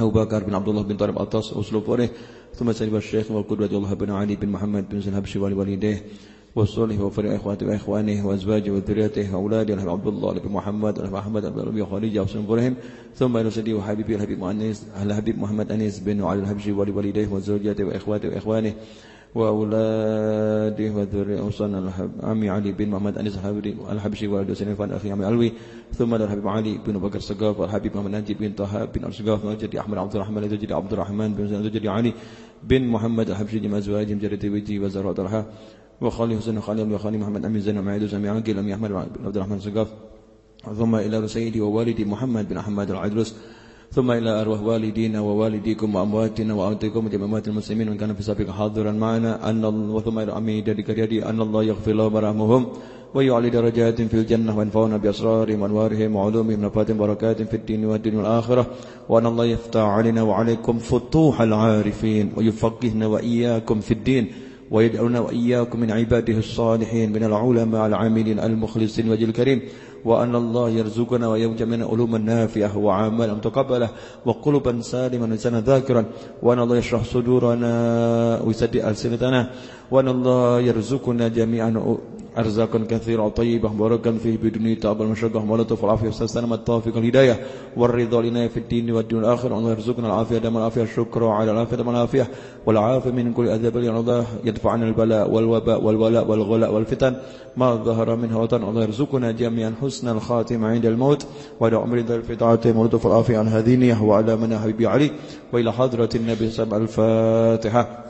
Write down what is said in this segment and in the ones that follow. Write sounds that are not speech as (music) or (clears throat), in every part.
أبو بكر بن عبد الله بن طالب الطاس أسلوب فوره ثم سلم الشيخ والقدوة الله بن علي بن محمد بن زين الحبشي والوالديه والصالح وفرع إخواته وإخوانه وأزواجه وذريته وأولاده الحبيب عبد الله بن محمد الحبيب محمد بن أبي خديجة وسلم فرهم ثم إلى سيدي وحبيبي الحبيب مؤنس الحبيب محمد أنيس بن علي الحبشي ولوالديه وزوجته وإخواته وإخوانه وأولاده وذريته وصلنا عمي علي بن محمد أنيس الحبشي ولد سنفان أخي عمي علوي. ثم الحبيب علي بن بكر السقاف والحبيب محمد نجيب بن طه بن السقاف وجدي أحمد عبد الرحمن زوجي عبد الرحمن بن زوجي علي بن محمد الحبشي جمع أزواجهم جريتي وجي وزراء طلحة. وخالي حسين وخالي وخالي محمد أمين زين ومعيد وسامي عاقل أمي أحمد بن عبد الرحمن السقاف ثم إلى سيدي ووالدي محمد بن أحمد العدرس ثم إلى أرواح والدينا ووالديكم وأمواتنا وأمواتكم وجميع أموات المسلمين وإن كان في سابق حاضرا معنا أن الله وثم إلى أمي دادي كريدي أن الله يغفر لهم ورحمهم ويعلي درجات في الجنة وينفعنا بأسرارهم وأنوارهم وعلومهم ونفات بركات في الدين والدين والآخرة وأن الله يفتح علينا وعليكم فتوح العارفين ويفقهنا وإياكم في الدين ويجعلنا وإياكم من عباده الصالحين من العلماء العاملين المخلصين وجل الكريم وأن الله يرزقنا ويجمعنا علوما نافعة وعملا متقبلة وقلوبا سالما ولسانا ذاكرا وأن الله يشرح صدورنا ويسدد ألسنتنا وأن الله يرزقنا جميعا أرزاقا كثيرة طيبة مباركا فيه بدون تعب المشقة ولطف العافية والسلامة التوفيق الهداية والرضا لنا في الدين والدين الآخر الله يرزقنا العافية دم العافية الشكر على العافية دم العافية والعافية من كل أذى بل الله يدفع عنا البلاء والوباء والولاء والغلاء والفتن. ما ظهر منها وطن الله يرزقنا جميعا حسن الخاتمة عند الموت. عمر ذا الفتعة ولطف العافية عن هذه وعلى من حبيبي علي وإلى حضرة النبي صلى الله عليه وسلم الفاتحة.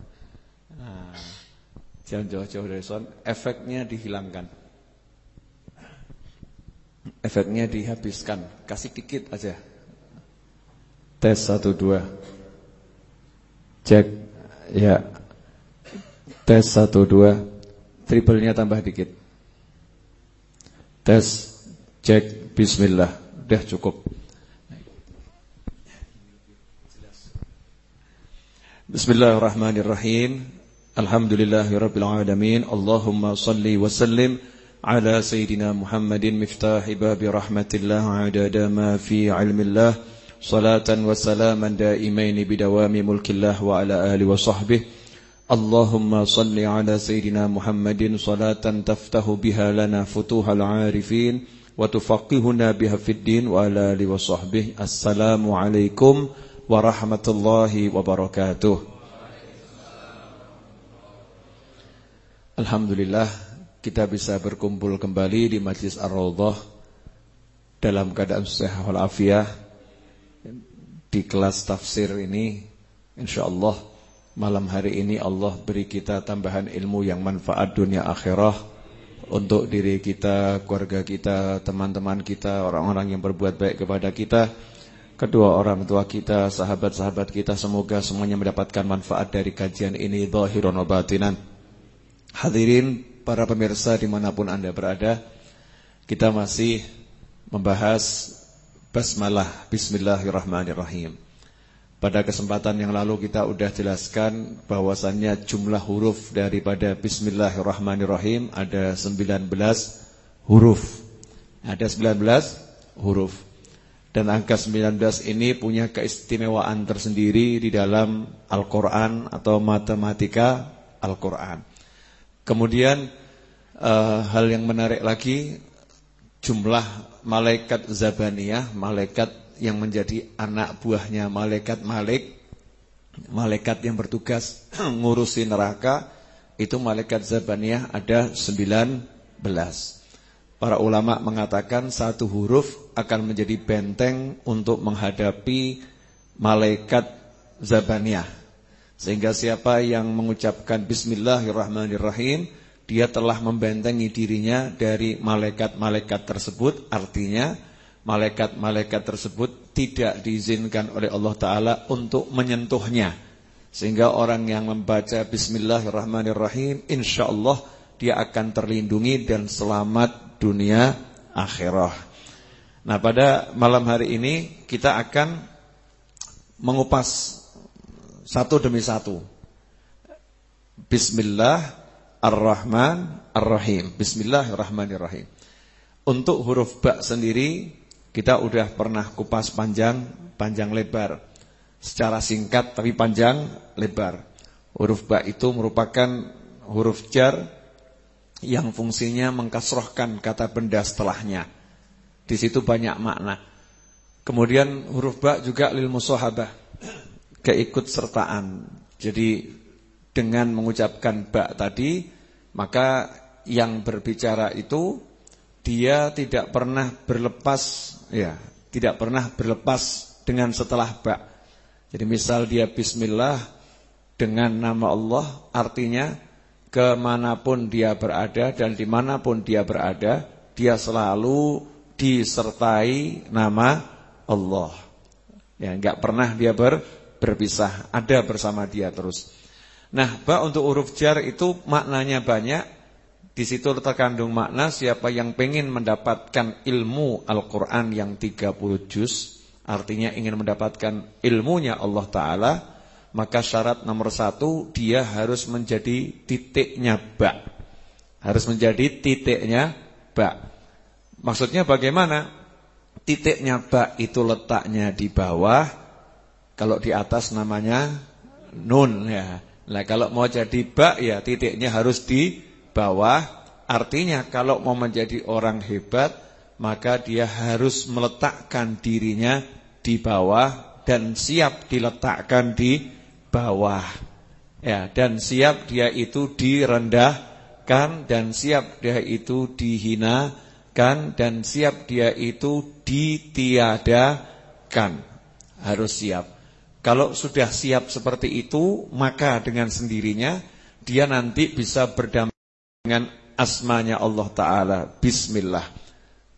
Nah, jangan jauh-jauh dari son, efeknya dihilangkan. Efeknya dihabiskan, kasih dikit aja. Tes satu dua, Cek ya. Tes satu dua, triplenya tambah dikit. Tes cek bismillah. Udah cukup. Bismillahirrahmanirrahim. الحمد لله رب العالمين اللهم صل وسلم على سيدنا محمد مفتاح باب رحمة الله عدد ما في علم الله صلاة وسلاما دائمين بدوام ملك الله وعلى آله وصحبه اللهم صل على سيدنا محمد صلاة تفتح بها لنا فتوح العارفين وتفقهنا بها في الدين وعلى آله وصحبه السلام عليكم ورحمة الله وبركاته Alhamdulillah kita bisa berkumpul kembali di Majlis Ar-Raudhah dalam keadaan sehat walafiat di kelas tafsir ini insyaallah malam hari ini Allah beri kita tambahan ilmu yang manfaat dunia akhirah untuk diri kita, keluarga kita, teman-teman kita, orang-orang yang berbuat baik kepada kita, kedua orang tua kita, sahabat-sahabat kita semoga semuanya mendapatkan manfaat dari kajian ini zahiran wa batinan. Hadirin para pemirsa di mana pun anda berada Kita masih membahas Basmalah Bismillahirrahmanirrahim. Pada kesempatan yang lalu kita sudah jelaskan bahwasannya jumlah huruf daripada Bismillahirrahmanirrahim Ada 19 huruf. Ada 19 huruf. Dan angka 19 ini punya keistimewaan tersendiri di dalam Al-Quran atau matematika Al-Quran Kemudian uh, hal yang menarik lagi jumlah malaikat zabaniyah, malaikat yang menjadi anak buahnya malaikat Malik, malaikat yang bertugas (clears throat) ngurusi neraka, itu malaikat zabaniyah ada 19. Para ulama mengatakan satu huruf akan menjadi benteng untuk menghadapi malaikat zabaniyah. Sehingga siapa yang mengucapkan Bismillahirrahmanirrahim Dia telah membentengi dirinya dari malaikat-malaikat tersebut Artinya malaikat-malaikat tersebut tidak diizinkan oleh Allah Ta'ala untuk menyentuhnya. Sehingga orang yang membaca Bismillahirrahmanirrahim, insya Allah dia akan terlindungi dan selamat dunia akhirah. Nah pada malam hari ini kita akan mengupas satu demi satu. Bismillahirrahmanirrahim. Bismillahirrahmanirrahim. Untuk huruf ba sendiri kita udah pernah kupas panjang, panjang lebar. Secara singkat tapi panjang lebar. Huruf ba itu merupakan huruf jar yang fungsinya mengkasrohkan kata benda setelahnya. Di situ banyak makna. Kemudian huruf ba juga lil musahabah, keikut sertaan. Jadi dengan mengucapkan ba tadi, maka yang berbicara itu dia tidak pernah berlepas ya, tidak pernah berlepas dengan setelah ba. Jadi misal dia bismillah dengan nama Allah artinya ke mana pun dia berada dan di mana pun dia berada, dia selalu disertai nama Allah. Ya, enggak pernah dia ber, berpisah, ada bersama dia terus. Nah, ba untuk huruf jar itu maknanya banyak. Di situ terkandung makna siapa yang pengen mendapatkan ilmu Al-Qur'an yang 30 juz, artinya ingin mendapatkan ilmunya Allah taala, maka syarat nomor satu dia harus menjadi titiknya bak. Harus menjadi titiknya bak. Maksudnya bagaimana? Titiknya bak itu letaknya di bawah. Kalau di atas namanya nun ya. Nah kalau mau jadi bak ya titiknya harus di bawah. Artinya kalau mau menjadi orang hebat maka dia harus meletakkan dirinya di bawah dan siap diletakkan di bawah. Ya, dan siap dia itu direndahkan dan siap dia itu dihinakan dan siap dia itu ditiadakan. Harus siap. Kalau sudah siap seperti itu, maka dengan sendirinya dia nanti bisa berdamai dengan asmanya Allah taala. Bismillah.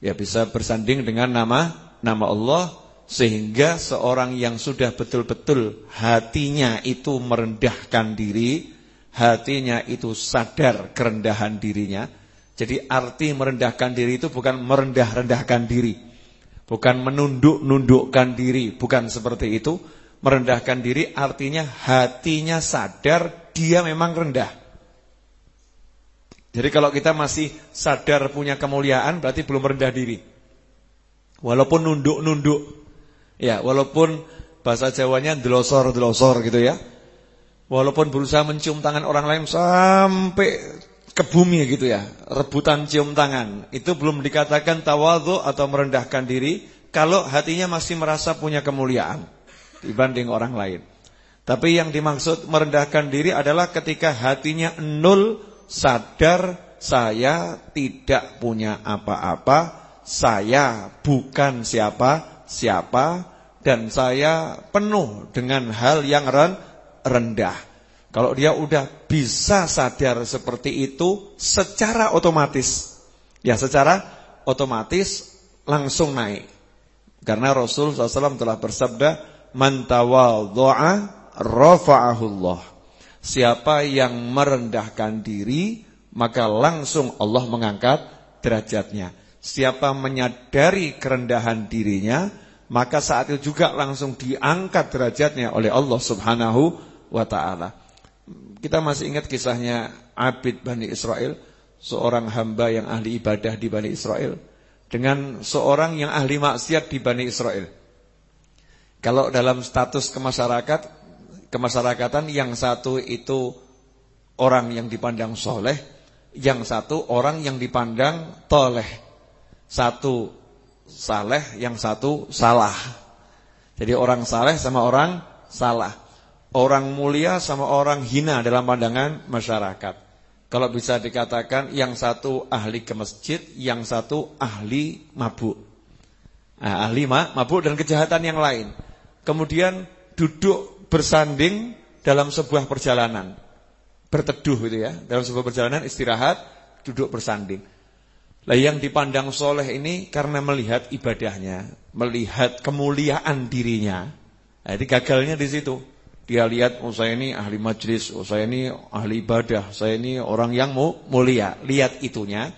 Ya bisa bersanding dengan nama nama Allah sehingga seorang yang sudah betul-betul hatinya itu merendahkan diri, hatinya itu sadar kerendahan dirinya. Jadi arti merendahkan diri itu bukan merendah-rendahkan diri. Bukan menunduk-nundukkan diri, bukan seperti itu. Merendahkan diri artinya hatinya sadar dia memang rendah. Jadi kalau kita masih sadar punya kemuliaan berarti belum rendah diri. Walaupun nunduk-nunduk Ya, walaupun bahasa Jawanya delosor-delosor gitu ya. Walaupun berusaha mencium tangan orang lain sampai ke bumi gitu ya. Rebutan cium tangan. Itu belum dikatakan tawadhu atau merendahkan diri kalau hatinya masih merasa punya kemuliaan dibanding orang lain. Tapi yang dimaksud merendahkan diri adalah ketika hatinya nol sadar saya tidak punya apa-apa, saya bukan siapa-siapa, dan saya penuh dengan hal yang rendah. Kalau dia udah bisa sadar seperti itu secara otomatis. Ya secara otomatis langsung naik. Karena Rasul SAW telah bersabda, "Man tawadhu'a rafa'ahullah." Siapa yang merendahkan diri, maka langsung Allah mengangkat derajatnya. Siapa menyadari kerendahan dirinya, maka saat itu juga langsung diangkat derajatnya oleh Allah Subhanahu wa taala. Kita masih ingat kisahnya Abid Bani Israel, seorang hamba yang ahli ibadah di Bani Israel dengan seorang yang ahli maksiat di Bani Israel. Kalau dalam status kemasyarakat, kemasyarakatan yang satu itu orang yang dipandang soleh, yang satu orang yang dipandang toleh. Satu saleh, yang satu salah. Jadi orang saleh sama orang salah. Orang mulia sama orang hina dalam pandangan masyarakat. Kalau bisa dikatakan yang satu ahli ke masjid, yang satu ahli mabuk. Nah, ahli mabuk dan kejahatan yang lain. Kemudian duduk bersanding dalam sebuah perjalanan. Berteduh gitu ya. Dalam sebuah perjalanan istirahat, duduk bersanding. Lah yang dipandang soleh ini karena melihat ibadahnya, melihat kemuliaan dirinya. Nah, jadi gagalnya di situ. Dia lihat, oh saya ini ahli majlis, oh saya ini ahli ibadah, saya ini orang yang mulia. Lihat itunya.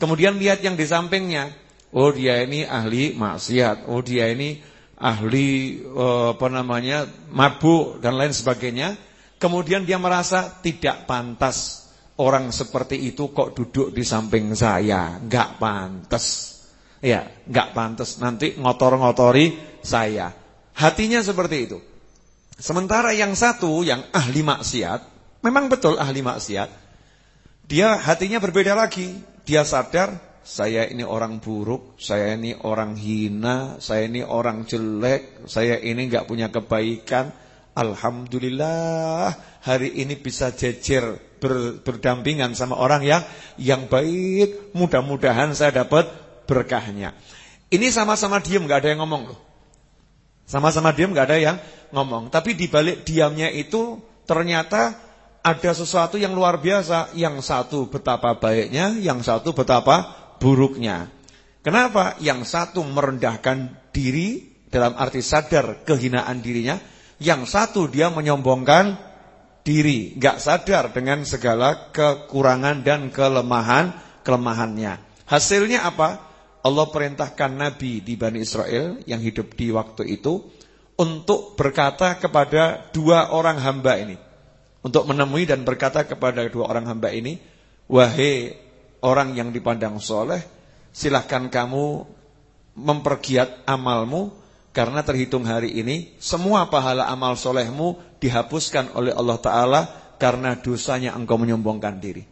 Kemudian lihat yang di sampingnya. Oh dia ini ahli maksiat, oh dia ini ahli eh, apa namanya mabuk dan lain sebagainya. Kemudian dia merasa tidak pantas orang seperti itu kok duduk di samping saya, nggak pantas. Ya, nggak pantas. Nanti ngotor-ngotori saya. Hatinya seperti itu. Sementara yang satu, yang ahli maksiat, memang betul ahli maksiat. Dia hatinya berbeda lagi. Dia sadar, saya ini orang buruk, saya ini orang hina, saya ini orang jelek, saya ini nggak punya kebaikan. Alhamdulillah, hari ini bisa jejer ber, berdampingan sama orang yang yang baik, mudah-mudahan saya dapat berkahnya. Ini sama-sama diam, nggak ada yang ngomong loh. Sama-sama diam, nggak ada yang ngomong. Tapi di balik diamnya itu ternyata ada sesuatu yang luar biasa. Yang satu betapa baiknya, yang satu betapa buruknya. Kenapa? Yang satu merendahkan diri dalam arti sadar kehinaan dirinya, yang satu dia menyombongkan diri, nggak sadar dengan segala kekurangan dan kelemahan kelemahannya. Hasilnya apa? Allah perintahkan Nabi di Bani Israel yang hidup di waktu itu untuk berkata kepada dua orang hamba ini. Untuk menemui dan berkata kepada dua orang hamba ini, wahai orang yang dipandang soleh, silahkan kamu mempergiat amalmu karena terhitung hari ini semua pahala amal solehmu dihapuskan oleh Allah Ta'ala karena dosanya engkau menyombongkan diri.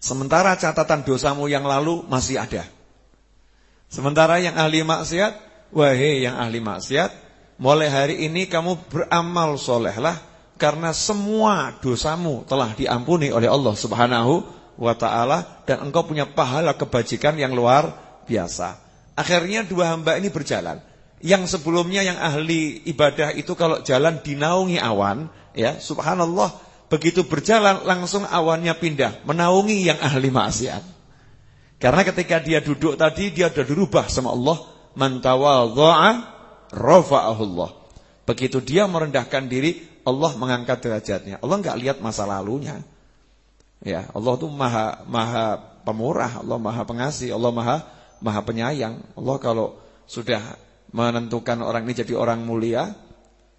Sementara catatan dosamu yang lalu masih ada. Sementara yang ahli maksiat, wahai yang ahli maksiat, mulai hari ini kamu beramal solehlah karena semua dosamu telah diampuni oleh Allah Subhanahu wa taala dan engkau punya pahala kebajikan yang luar biasa. Akhirnya dua hamba ini berjalan. Yang sebelumnya yang ahli ibadah itu kalau jalan dinaungi awan, ya subhanallah, begitu berjalan langsung awannya pindah, menaungi yang ahli maksiat. Karena ketika dia duduk tadi dia sudah dirubah sama Allah, man tawadha'a rafa'ahullah. Begitu dia merendahkan diri, Allah mengangkat derajatnya. Allah enggak lihat masa lalunya. Ya, Allah itu maha maha pemurah, Allah maha pengasih, Allah maha maha penyayang. Allah kalau sudah menentukan orang ini jadi orang mulia,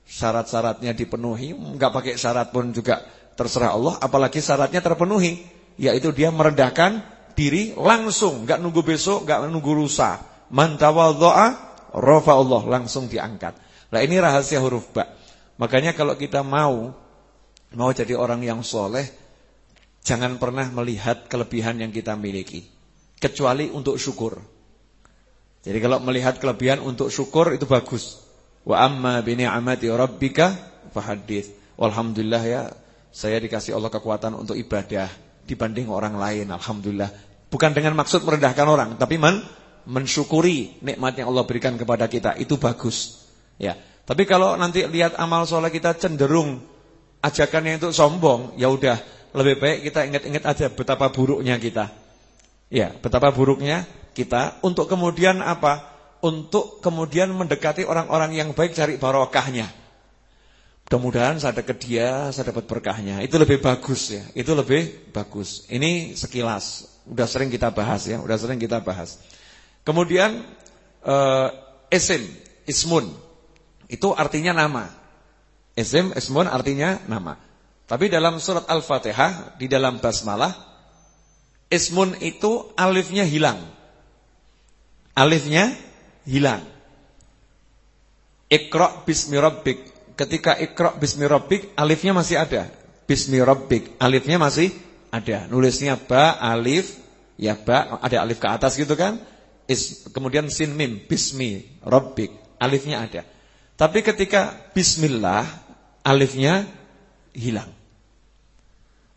syarat-syaratnya dipenuhi, enggak pakai syarat pun juga terserah Allah, apalagi syaratnya terpenuhi, yaitu dia merendahkan diri langsung, enggak nunggu besok, enggak nunggu lusa. Man tawadha'a rafa Allah langsung diangkat. Nah ini rahasia huruf ba. Makanya kalau kita mau mau jadi orang yang soleh, jangan pernah melihat kelebihan yang kita miliki kecuali untuk syukur. Jadi kalau melihat kelebihan untuk syukur itu bagus. Wa amma bi ni'mati rabbika fahaddits. Walhamdulillah ya, saya dikasih Allah kekuatan untuk ibadah dibanding orang lain. Alhamdulillah. Bukan dengan maksud merendahkan orang, tapi men mensyukuri nikmat yang Allah berikan kepada kita. Itu bagus. Ya. Tapi kalau nanti lihat amal soleh kita cenderung ajakannya itu sombong, ya udah lebih baik kita ingat-ingat aja betapa buruknya kita. Ya, betapa buruknya kita untuk kemudian apa? Untuk kemudian mendekati orang-orang yang baik cari barokahnya. Mudah-mudahan saya dekat dia, saya dapat berkahnya. Itu lebih bagus ya. Itu lebih bagus. Ini sekilas. Udah sering kita bahas ya, udah sering kita bahas. Kemudian uh, isim, ismun. Itu artinya nama. Isim, ismun artinya nama. Tapi dalam surat Al-Fatihah di dalam basmalah Ismun itu alifnya hilang. Alifnya hilang. Iqra bismi rabbik. Ketika Iqra bismi rabbik, alifnya masih ada. Bismi rabbik, alifnya masih ada. Nulisnya ba, alif, ya ba, ada alif ke atas gitu kan? Is, kemudian sin mim, bismi rabbik, alifnya ada. Tapi ketika bismillah, alifnya hilang.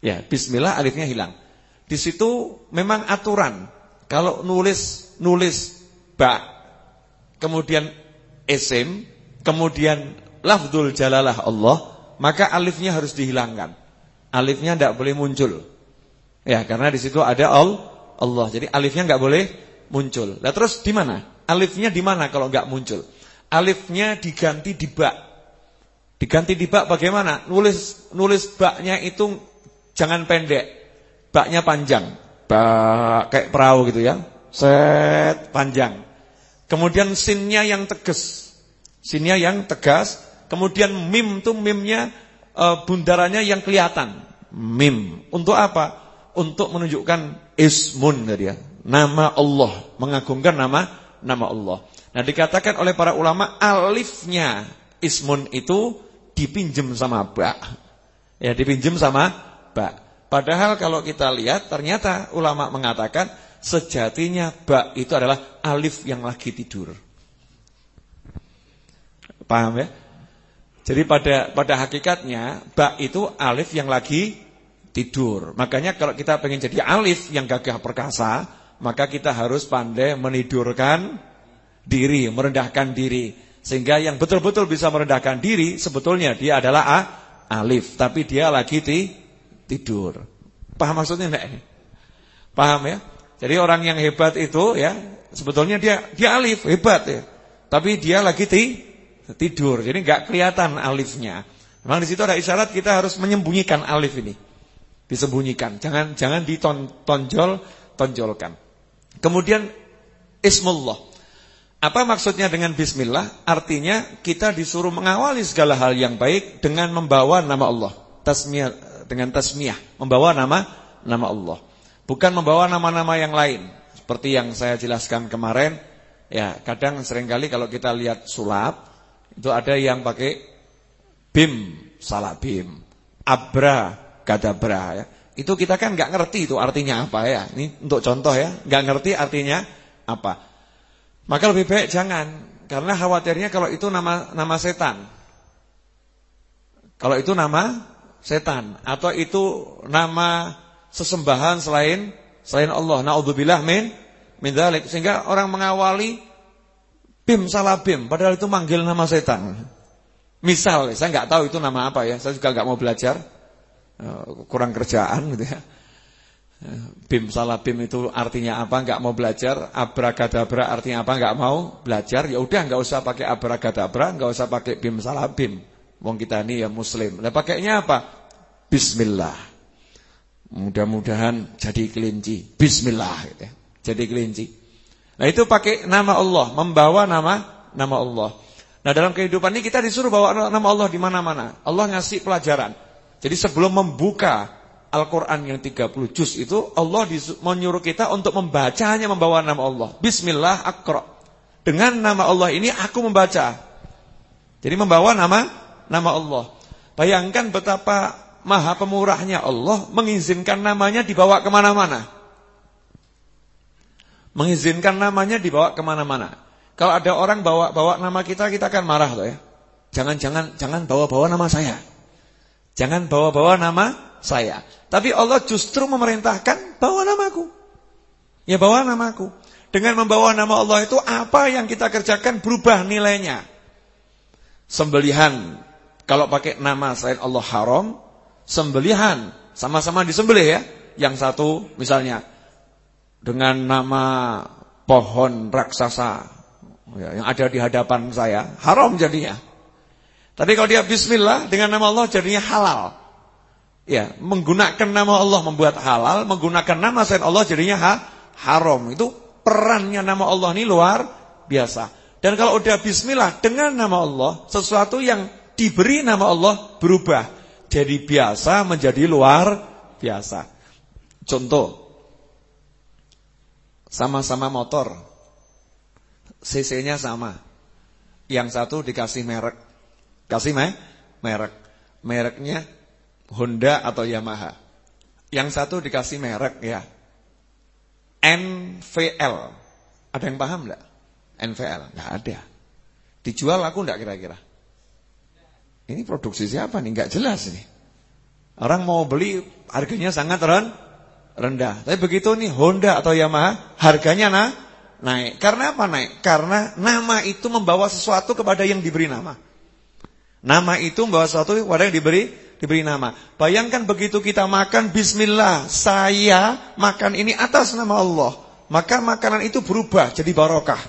Ya, bismillah alifnya hilang. Di situ memang aturan. Kalau nulis nulis ba, kemudian esim, kemudian lafzul jalalah Allah, maka alifnya harus dihilangkan. Alifnya tidak boleh muncul. Ya, karena di situ ada al Allah. Jadi alifnya nggak boleh muncul. Nah terus di mana? Alifnya di mana kalau nggak muncul? Alifnya diganti di bak. Diganti di bak bagaimana? Nulis nulis baknya itu jangan pendek. Baknya panjang. Bak kayak perahu gitu ya. Set panjang. Kemudian sinnya yang tegas. Sinnya yang tegas. Kemudian mim tuh mimnya e, bundarannya yang kelihatan. Mim. Untuk apa? Untuk menunjukkan ismun tadi ya. Nama Allah, mengagungkan nama nama Allah. Nah, dikatakan oleh para ulama alifnya ismun itu dipinjem sama ba. Ya, dipinjem sama ba. Padahal kalau kita lihat ternyata ulama mengatakan sejatinya ba itu adalah alif yang lagi tidur. Paham ya? Jadi pada pada hakikatnya ba itu alif yang lagi tidur. Makanya kalau kita pengen jadi alif yang gagah perkasa, maka kita harus pandai menidurkan diri, merendahkan diri. Sehingga yang betul-betul bisa merendahkan diri sebetulnya dia adalah a, alif, tapi dia lagi ti, tidur. Paham maksudnya enggak ini? Paham ya? Jadi orang yang hebat itu ya, sebetulnya dia dia alif, hebat ya. Tapi dia lagi ti, tidur. Jadi enggak kelihatan alifnya. Memang di situ ada isyarat kita harus menyembunyikan alif ini. Disembunyikan, jangan jangan ditonjol tonjolkan. Kemudian Ismullah. Apa maksudnya dengan bismillah? Artinya kita disuruh mengawali segala hal yang baik dengan membawa nama Allah. Tasmiyah dengan tasmiyah, membawa nama nama Allah. Bukan membawa nama-nama yang lain. Seperti yang saya jelaskan kemarin, ya, kadang sering kali kalau kita lihat sulap itu ada yang pakai bim, salah bim, abra, kadabra ya. Itu kita kan nggak ngerti itu artinya apa ya. Ini untuk contoh ya, nggak ngerti artinya apa. Maka lebih baik jangan, karena khawatirnya kalau itu nama nama setan. Kalau itu nama setan atau itu nama sesembahan selain selain Allah. Nauzubillah min min dzalik. Sehingga orang mengawali bim salah bim padahal itu manggil nama setan. Misal, saya nggak tahu itu nama apa ya. Saya juga nggak mau belajar. Eh, kurang kerjaan gitu ya. Eh, bim salah bim itu artinya apa? Enggak mau belajar. Abrakadabra artinya apa? Enggak mau belajar. Ya udah enggak usah pakai abrakadabra, enggak usah pakai bim salah bim. Wong kita ini ya muslim. Lah pakainya apa? Bismillah. Mudah-mudahan jadi kelinci. Bismillah gitu ya. Jadi kelinci. Nah itu pakai nama Allah, membawa nama nama Allah. Nah dalam kehidupan ini kita disuruh bawa nama Allah di mana-mana. Allah ngasih pelajaran. Jadi sebelum membuka Al-Quran yang 30 juz itu Allah menyuruh kita untuk membacanya membawa nama Allah. Bismillah akra. Dengan nama Allah ini aku membaca. Jadi membawa nama nama Allah. Bayangkan betapa maha pemurahnya Allah mengizinkan namanya dibawa ke mana-mana. Mengizinkan namanya dibawa ke mana-mana. Kalau ada orang bawa bawa nama kita, kita akan marah loh ya. Jangan jangan jangan bawa-bawa nama saya. Jangan bawa-bawa nama saya. Tapi Allah justru memerintahkan bawa namaku. Ya bawa namaku. Dengan membawa nama Allah itu apa yang kita kerjakan berubah nilainya. Sembelihan kalau pakai nama selain Allah haram, sembelihan sama-sama disembelih ya. Yang satu misalnya dengan nama pohon raksasa ya, yang ada di hadapan saya, haram jadinya. Tapi kalau dia bismillah dengan nama Allah jadinya halal. Ya, menggunakan nama Allah membuat halal, menggunakan nama selain Allah jadinya ha haram. Itu perannya nama Allah ini luar biasa. Dan kalau udah bismillah dengan nama Allah, sesuatu yang diberi nama Allah berubah jadi biasa menjadi luar biasa. Contoh sama-sama motor. CC-nya sama. Yang satu dikasih merek Kasih me merek. Mereknya Honda atau Yamaha. Yang satu dikasih merek ya. NVL. Ada yang paham enggak? NVL, enggak ada. Dijual aku enggak kira-kira? Ini produksi siapa nih? Enggak jelas nih. Orang mau beli harganya sangat rendah. Tapi begitu nih Honda atau Yamaha, harganya nah, naik. Karena apa naik? Karena nama itu membawa sesuatu kepada yang diberi nama. Nama itu membawa sesuatu kepada yang diberi diberi nama. Bayangkan begitu kita makan bismillah, saya makan ini atas nama Allah. Maka makanan itu berubah jadi barokah.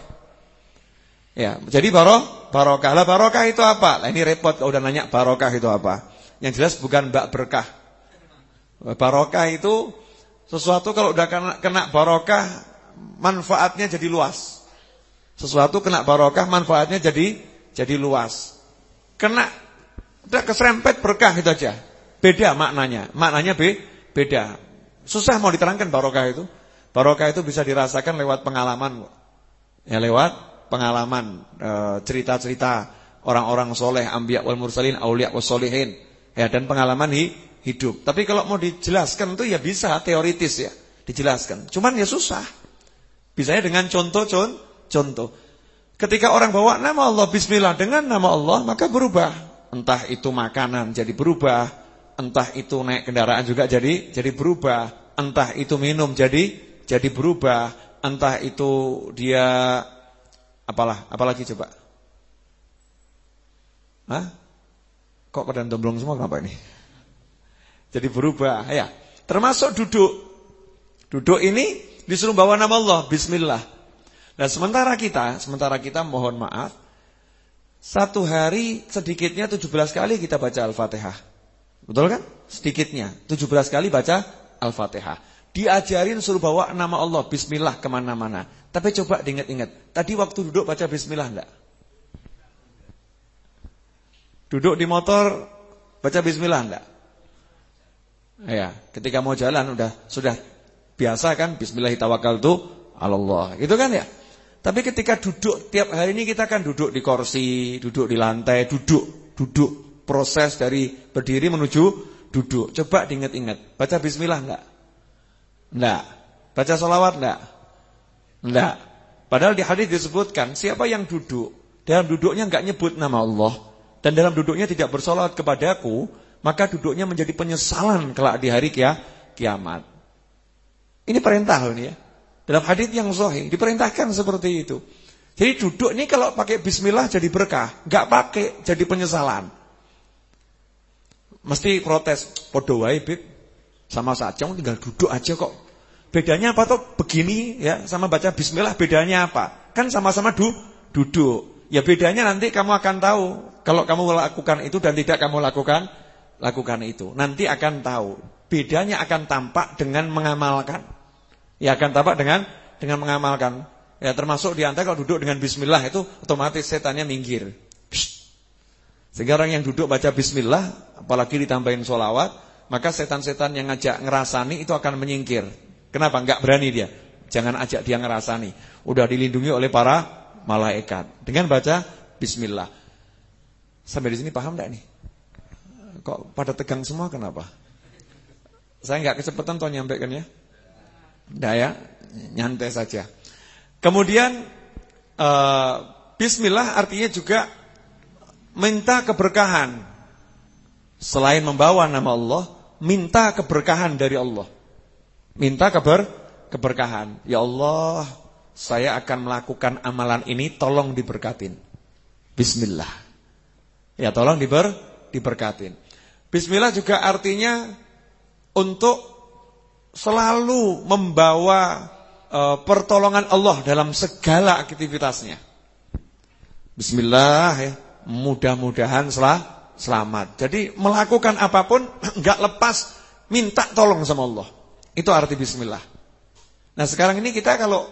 Ya, jadi baroh, barokah. Lah barokah itu apa? Lah ini repot kalau udah nanya barokah itu apa. Yang jelas bukan mbak berkah. Barokah itu sesuatu kalau udah kena, kena barokah manfaatnya jadi luas. Sesuatu kena barokah manfaatnya jadi jadi luas. Kena udah keserempet berkah itu aja. Beda maknanya. Maknanya be, beda. Susah mau diterangkan barokah itu. Barokah itu bisa dirasakan lewat pengalaman. Ya lewat pengalaman eh, cerita-cerita orang-orang soleh, ambiya wal mursalin, auliya was solihin, ya dan pengalaman hi, hidup. Tapi kalau mau dijelaskan itu ya bisa teoritis ya, dijelaskan. Cuman ya susah. Bisanya dengan contoh-contoh. Ketika orang bawa nama Allah bismillah dengan nama Allah maka berubah. Entah itu makanan jadi berubah, entah itu naik kendaraan juga jadi jadi berubah, entah itu minum jadi jadi berubah, entah itu dia Apalah, apalagi coba? Hah? Kok pada domblong semua kenapa ini? (laughs) Jadi berubah, ya. Termasuk duduk. Duduk ini disuruh bawa nama Allah, bismillah. Dan sementara kita, sementara kita mohon maaf, satu hari sedikitnya 17 kali kita baca Al-Fatihah. Betul kan? Sedikitnya, 17 kali baca Al-Fatihah. Diajarin suruh bawa nama Allah, bismillah ke mana-mana. Tapi coba diingat-ingat. Tadi waktu duduk baca bismillah enggak? Duduk di motor baca bismillah enggak? Ya, ketika mau jalan udah sudah biasa kan bismillahirrahmanirrahim Allah. Itu kan ya? Tapi ketika duduk tiap hari ini kita kan duduk di kursi, duduk di lantai, duduk, duduk. Proses dari berdiri menuju duduk. Coba diingat-ingat. Baca bismillah enggak? Enggak. Baca sholawat enggak? Enggak. Padahal di hadis disebutkan siapa yang duduk dalam duduknya enggak nyebut nama Allah dan dalam duduknya tidak bersolat kepadaku, maka duduknya menjadi penyesalan kelak di hari kia, kiamat. Ini perintah ini ya. Dalam hadis yang sahih diperintahkan seperti itu. Jadi duduk ini kalau pakai bismillah jadi berkah, enggak pakai jadi penyesalan. Mesti protes, podo wae, Sama saja tinggal duduk aja kok Bedanya apa tuh? Begini ya sama baca bismillah bedanya apa? Kan sama-sama du duduk. Ya bedanya nanti kamu akan tahu kalau kamu lakukan itu dan tidak kamu lakukan lakukan itu. Nanti akan tahu. Bedanya akan tampak dengan mengamalkan. Ya akan tampak dengan dengan mengamalkan. Ya termasuk di antara kalau duduk dengan bismillah itu otomatis setannya minggir. Sehingga orang yang duduk baca bismillah apalagi ditambahin solawat, maka setan-setan yang ngajak ngerasani itu akan menyingkir. Kenapa? Enggak berani dia. Jangan ajak dia ngerasani. Udah dilindungi oleh para malaikat. Dengan baca bismillah. Sampai di sini paham enggak nih? Kok pada tegang semua kenapa? Saya enggak kecepatan toh nyampaikan ya. Enggak ya, nyantai saja. Kemudian uh, bismillah artinya juga minta keberkahan. Selain membawa nama Allah, minta keberkahan dari Allah. Minta keber keberkahan. Ya Allah, saya akan melakukan amalan ini tolong diberkatin. Bismillah. Ya, tolong diber diberkatin. Bismillah juga artinya untuk selalu membawa e, pertolongan Allah dalam segala aktivitasnya. Bismillah ya, mudah-mudahan sel selamat. Jadi melakukan apa pun (clears throat) enggak lepas minta tolong sama Allah. Itu arti bismillah. Nah sekarang ini kita kalau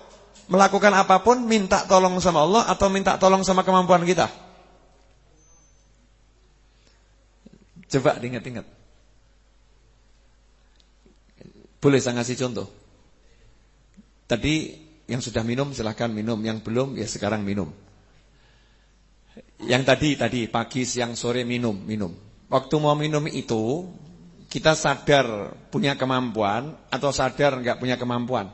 melakukan apa pun minta tolong sama Allah atau minta tolong sama kemampuan kita? Coba diingat-ingat. Boleh saya ngasih contoh? Tadi yang sudah minum silahkan minum, yang belum ya sekarang minum. Yang tadi tadi pagi, siang, sore minum, minum. Waktu mau minum itu kita sadar punya kemampuan atau sadar nggak punya kemampuan?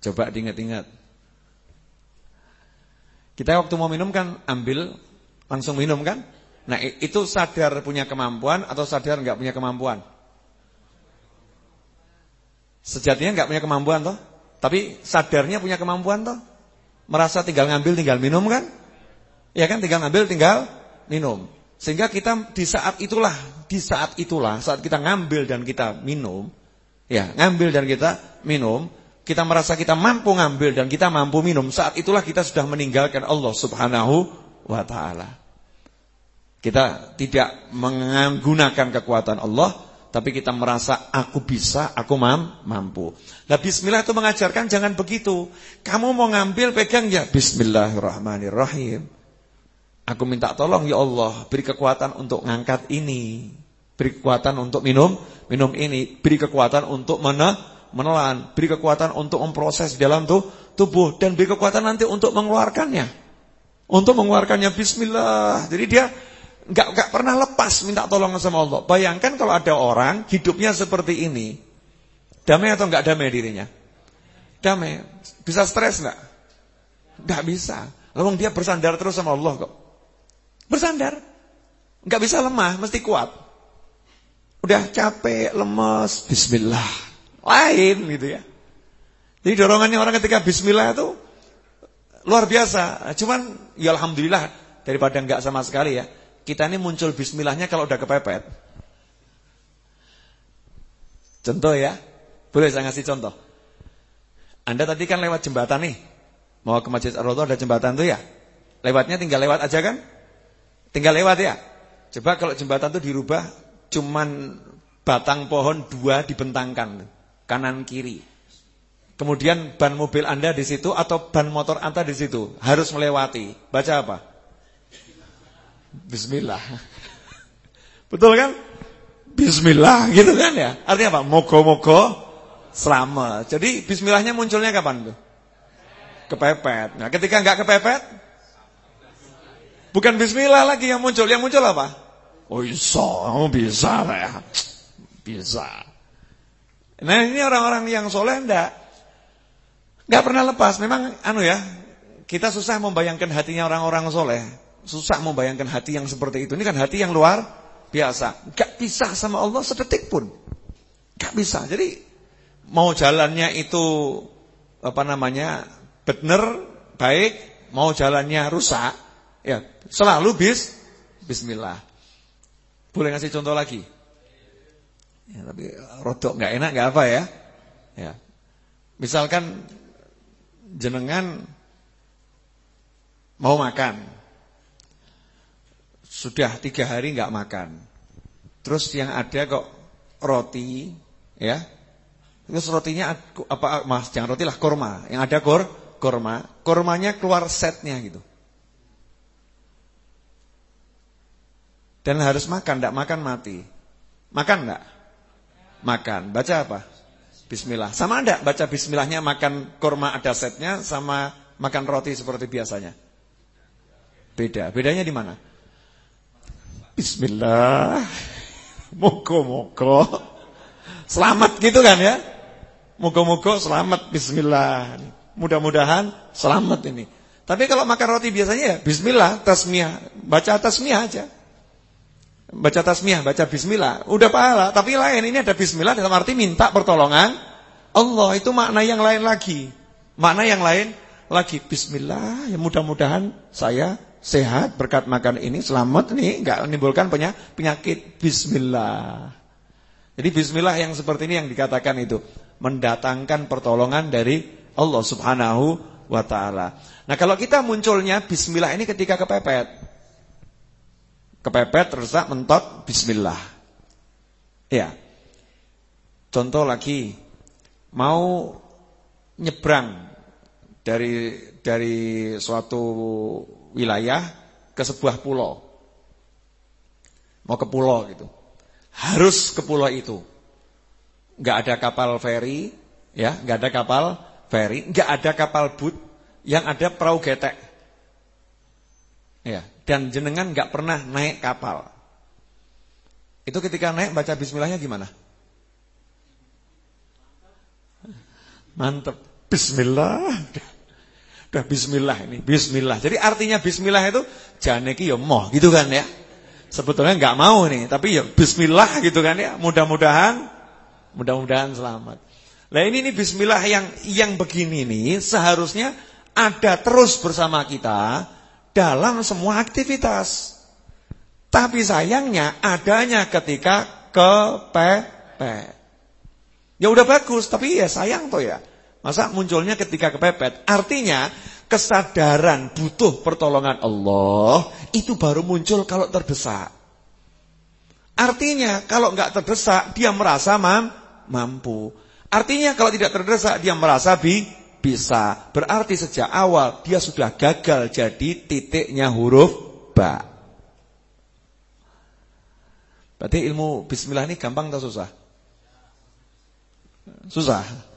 Coba diingat-ingat. Kita waktu mau minum kan ambil langsung minum kan? Nah itu sadar punya kemampuan atau sadar nggak punya kemampuan? Sejatinya nggak punya kemampuan toh, tapi sadarnya punya kemampuan toh. Merasa tinggal ngambil tinggal minum kan? Ya kan tinggal ngambil tinggal minum. Sehingga kita di saat itulah, di saat itulah saat kita ngambil dan kita minum, ya, ngambil dan kita minum, kita merasa kita mampu ngambil dan kita mampu minum, saat itulah kita sudah meninggalkan Allah Subhanahu wa taala. Kita tidak menggunakan kekuatan Allah, tapi kita merasa aku bisa, aku mam, mampu. Nah bismillah itu mengajarkan jangan begitu. Kamu mau ngambil pegang ya bismillahirrahmanirrahim. Aku minta tolong ya Allah, beri kekuatan untuk ngangkat ini. Beri kekuatan untuk minum, minum ini. Beri kekuatan untuk mana, menelan. Beri kekuatan untuk memproses dalam tuh, tubuh. Dan beri kekuatan nanti untuk mengeluarkannya. Untuk mengeluarkannya bismillah. Jadi dia Enggak enggak pernah lepas minta tolong sama Allah. Bayangkan kalau ada orang hidupnya seperti ini. Damai atau enggak damai dirinya? Damai. Bisa stres enggak? Enggak bisa. Lalu dia bersandar terus sama Allah kok. Bersandar. Enggak bisa lemah, mesti kuat. Udah capek, lemes, bismillah. Lain gitu ya. Jadi dorongannya orang ketika bismillah itu luar biasa. Cuman ya alhamdulillah daripada enggak sama sekali ya. Kita ini muncul bismillahnya kalau udah kepepet. Contoh ya. Boleh saya ngasih contoh. Anda tadi kan lewat jembatan nih. Mau ke Masjid Ar-Raudhah ada jembatan tuh ya. Lewatnya tinggal lewat aja kan? Tinggal lewat ya. Coba kalau jembatan tuh dirubah cuman batang pohon dua dibentangkan kanan kiri. Kemudian ban mobil Anda di situ atau ban motor Anda di situ harus melewati. Baca apa? Bismillah. Betul kan? Bismillah gitu kan ya. Artinya apa? Moga-moga selamat. Jadi bismillahnya munculnya kapan tuh? Kepepet. Nah, ketika enggak kepepet bukan bismillah lagi yang muncul. Yang muncul apa? Oh, bisa, oh, bisa ya. Bisa. Nah, ini orang-orang yang soleh enggak enggak pernah lepas. Memang anu ya, kita susah membayangkan hatinya orang-orang soleh. Susah membayangkan hati yang seperti itu. Ini kan hati yang luar biasa. Gak bisa sama Allah sedetik pun. Gak bisa. Jadi mau jalannya itu apa namanya benar, baik, mau jalannya rusak, ya selalu bis Bismillah. Boleh ngasih contoh lagi? Ya, tapi rodok nggak enak nggak apa ya? Ya. Misalkan jenengan mau makan, sudah tiga hari nggak makan. Terus yang ada kok roti, ya. Terus rotinya apa mas jangan roti lah korma. Yang ada kor korma, kormanya keluar setnya gitu. Dan harus makan, tidak makan mati. Makan enggak? Makan. Baca apa? Bismillah. Sama enggak baca bismillahnya makan korma ada setnya sama makan roti seperti biasanya? Beda. Bedanya di mana? Bismillah. Moga-moga selamat gitu kan ya. Moga-moga selamat bismillah. Mudah-mudahan selamat ini. Tapi kalau makan roti biasanya ya bismillah, tasmiyah, baca tasmiyah aja. Baca tasmiyah, baca bismillah, udah pahala. Tapi lain ini ada bismillah dalam arti minta pertolongan Allah itu makna yang lain lagi. Makna yang lain lagi bismillah, ya mudah-mudahan saya sehat berkat makan ini selamat nih nggak menimbulkan penyakit bismillah. Jadi bismillah yang seperti ini yang dikatakan itu mendatangkan pertolongan dari Allah Subhanahu wa taala. Nah, kalau kita munculnya bismillah ini ketika kepepet. Kepepet terus mentot bismillah. Ya. Contoh lagi mau nyebrang dari dari suatu wilayah ke sebuah pulau. Mau ke pulau gitu. Harus ke pulau itu. Gak ada kapal feri, ya, gak ada kapal feri, gak ada kapal boot, yang ada perahu getek. Ya, dan jenengan gak pernah naik kapal. Itu ketika naik baca bismillahnya gimana? Mantep. Bismillah. Udah bismillah ini, bismillah. Jadi artinya bismillah itu janeki ya moh gitu kan ya. Sebetulnya nggak mau nih, tapi ya bismillah gitu kan ya. Mudah-mudahan mudah-mudahan selamat. Nah ini nih bismillah yang yang begini nih seharusnya ada terus bersama kita dalam semua aktivitas. Tapi sayangnya adanya ketika kepepet. Ya udah bagus, tapi ya sayang toh ya. Masa munculnya ketika kepepet? Artinya kesadaran butuh pertolongan Allah itu baru muncul kalau terdesak. Artinya kalau nggak terdesak dia merasa mam mampu. Artinya kalau tidak terdesak dia merasa bi bisa. Berarti sejak awal dia sudah gagal jadi titiknya huruf ba. Berarti ilmu bismillah ini gampang atau susah? Susah.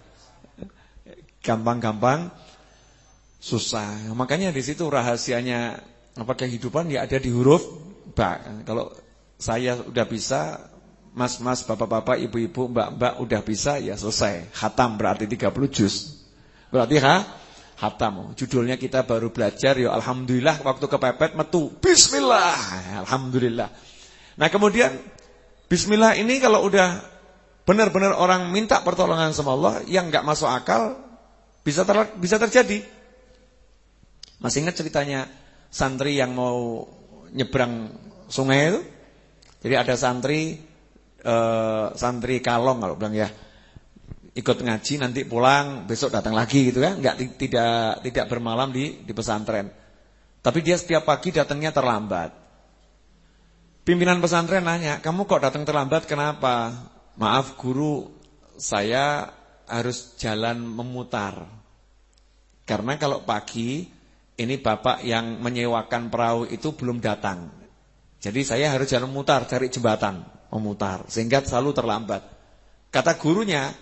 Gampang-gampang susah. Makanya di situ rahasianya apa kehidupan ya ada di huruf ba. Kalau saya udah bisa, mas-mas, bapak-bapak, ibu-ibu, mbak-mbak udah bisa ya selesai. Khatam berarti 30 juz. Berarti ha? Hatam. Judulnya kita baru belajar ya alhamdulillah waktu kepepet metu. Bismillah. Alhamdulillah. Nah, kemudian bismillah ini kalau udah benar-benar orang minta pertolongan sama Allah yang nggak masuk akal bisa ter bisa terjadi. Masih ingat ceritanya santri yang mau nyebrang sungai itu? Jadi ada santri eh, santri kalong kalau bilang ya ikut ngaji nanti pulang besok datang lagi gitu kan? Nggak tidak tidak bermalam di di pesantren. Tapi dia setiap pagi datangnya terlambat. Pimpinan pesantren nanya kamu kok datang terlambat? Kenapa? Maaf guru, saya harus jalan memutar. Karena kalau pagi ini bapak yang menyewakan perahu itu belum datang. Jadi saya harus jalan memutar, cari jembatan, memutar sehingga selalu terlambat. Kata gurunya,